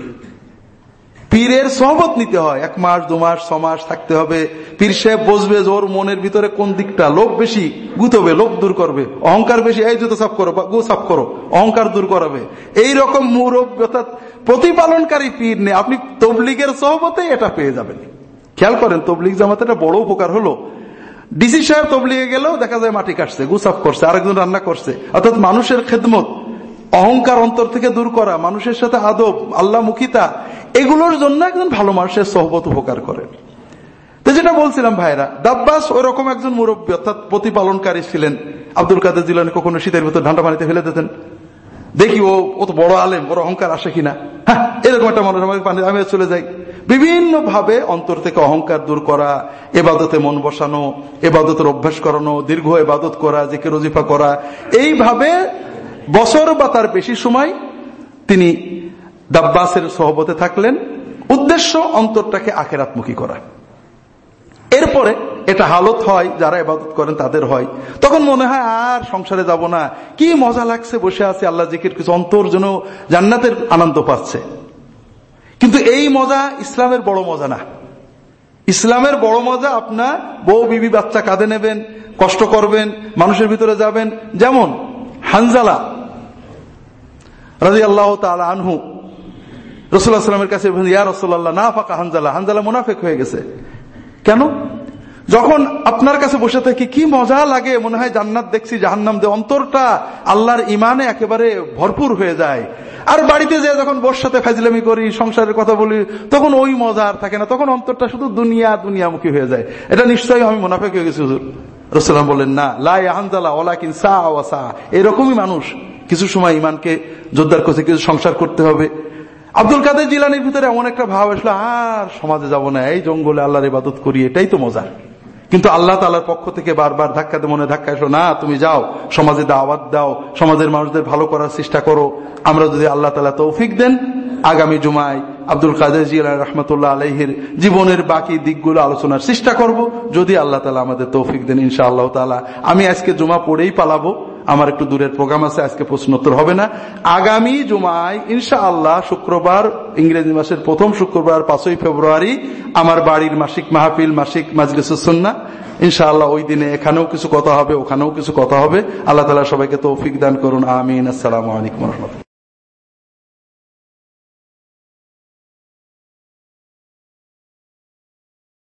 পীরের সহবত নিতে হয়। এক মাস, দু মাস, ছ মাস থাকতে হবে। পীর সাহেব বসবে ওর মনের ভিতরে কোন দিকটা? লোভ বেশি, গুতবে, লোভ দূর করবে। অহংকার বেশি, এই জুতো সাফ করো গু সাফ করো, অহংকার দূর করাবে। এই রকম মুরব অর্থাৎ প্রতিপালনকারী পীর নেই। আপনি তবলিগের সহবতে এটা পেয়ে যাবেন। খেয়াল করেন, তবলিগ জামাতে বড় উপকার হলো ডিসি সাহেব তবলিগে গেলেও দেখা যায় মাটি কাটছে গুসাফ করছে, আরেকজন রান্না করছে। অর্থাৎ মানুষের খেদমত, অহংকার অন্তর থেকে দূর করা, মানুষের সাথে আদব আল্লাহ মুখিতা এগুলোর জন্য একজন ভালো মানুষের সহবত উপকার করে। তো যেটা বলছিলাম ভাইরা দাব্বাস ওই রকম একজন মুরব্বী, অর্থাৎ প্রতিপালনকারী ছিলেন। আব্দুল কাদের জিলানি কখনো শীতের ভিতর ঠান্ডা পানিতে ফেলে দিতেন। দেখি ও অত বড় আলেম ওর অহংকার আসে কিনা। হ্যাঁ এরকম একটা মানুষ হয় পানি আমি চলে যাই। বিভিন্ন ভাবে অন্তর থেকে অহংকার দূর করা, এবাদতে মন বসানো, এবাদতের অভ্যাস করানো, দীর্ঘ এবাদত করা যে রজিফা করা, এইভাবে বছর বা তার বেশি সময় তিনি দাব্বাসের সহবতে থাকলেন। উদ্দেশ্য অন্তরটাকে আখেরাতমুখী করা। এরপরে এটা হালত হয়, যারা এবাদত করেন তাদের হয়। তখন মনে হয়, আর সংসারে যাব না। কি মজা লাগছে বসে আছে, আল্লাহ জিকির কিছু অন্তর যেন জান্নাতের আনন্দ পাচ্ছে। কিন্তু এই মজা ইসলামের বড় মজা না। ইসলামের বড় মজা আপনার বউ, বিবি, বাচ্চা কাঁধে নেবেন, কষ্ট করবেন, মানুষের ভিতরে যাবেন। যেমন হানজালা রাজি আল্লাহ আনহু রসুল্লাহ কাছে ইয়া রসুল্লাহ না ফাঁকা হানজালা। হানজালা মুনাফেক হয়ে গেছে। কেন? যখন আপনার কাছে বসে থাকি কি মজা লাগে, মনে হয় জান্নাত দেখছি, জাহান্নাম দে অন্তরটা আল্লাহর ইমানে একেবারে ভরপুর হয়ে যায়। আর বাড়িতে যে যখন বোর সাথে ফাইজলামি করি, সংসারের কথা বলি, তখন ওই মজা আর থাকে না। তখন অন্তরটা শুধু দুনিয়া, দুনিয়ামুখী হয়ে যায়। এটা নিশ্চয়ই আমি মুনাফেক হয়ে গেছি, হুজুর। বললেন, না লাই আহানজালা ওলাকিন সা ওয়াসা এরকমই মানুষ কিছু সময় ইমানকে জোরদার করছে, কিছু সংসার করতে হবে। আব্দুল কাদের জিলানির ভিতরে এমন একটা ভাব আসলো, আর সমাজে যাব না, এই জঙ্গলে আল্লাহর ইবাদত করি, এটাই তো মজা কিন্তু আল্লাহ তালার পক্ষ থেকে বারবার ধাক্কাতে মনে ধাক্কা এসো, না, তুমি যাও, সমাজে দাওয়াত দাও, সমাজের মানুষদের ভালো করার চেষ্টা করো। আমরা যদি আল্লাহ তালা তৌফিক দেন, আগামী জুমায় আব্দুল কাদের জিয়া রহমতুল্লাহ আলহির জীবনের বাকি দিকগুলো আলোচনার চেষ্টা করব। যদি আল্লাহ তালা আমাদের তৌফিক দেন ইনশা আল্লাহ তালা আমি আজকে জুমা পড়েই পালাবো। আমার একটু দূরের প্রোগ্রাম আছে, আজকে প্রশ্নোত্তর হবে না। আগামী জুমায় ইনশা আল্লাহ শুক্রবার, ইংরেজি মাসের প্রথম শুক্রবার, পাঁচই ফেব্রুয়ারি, আমার বাড়ির মাসিক মাহফিল, মাসিক মাজলিসুসন্না ইনশাআল্লাহ ওই দিনে এখানেও কিছু কথা হবে, ওখানেও কিছু কথা হবে। আল্লাহ তালা সবাইকে তৌফিক দান করুন, আমিন। আসসালামু আলাইকুম রহমতুল্লাহ।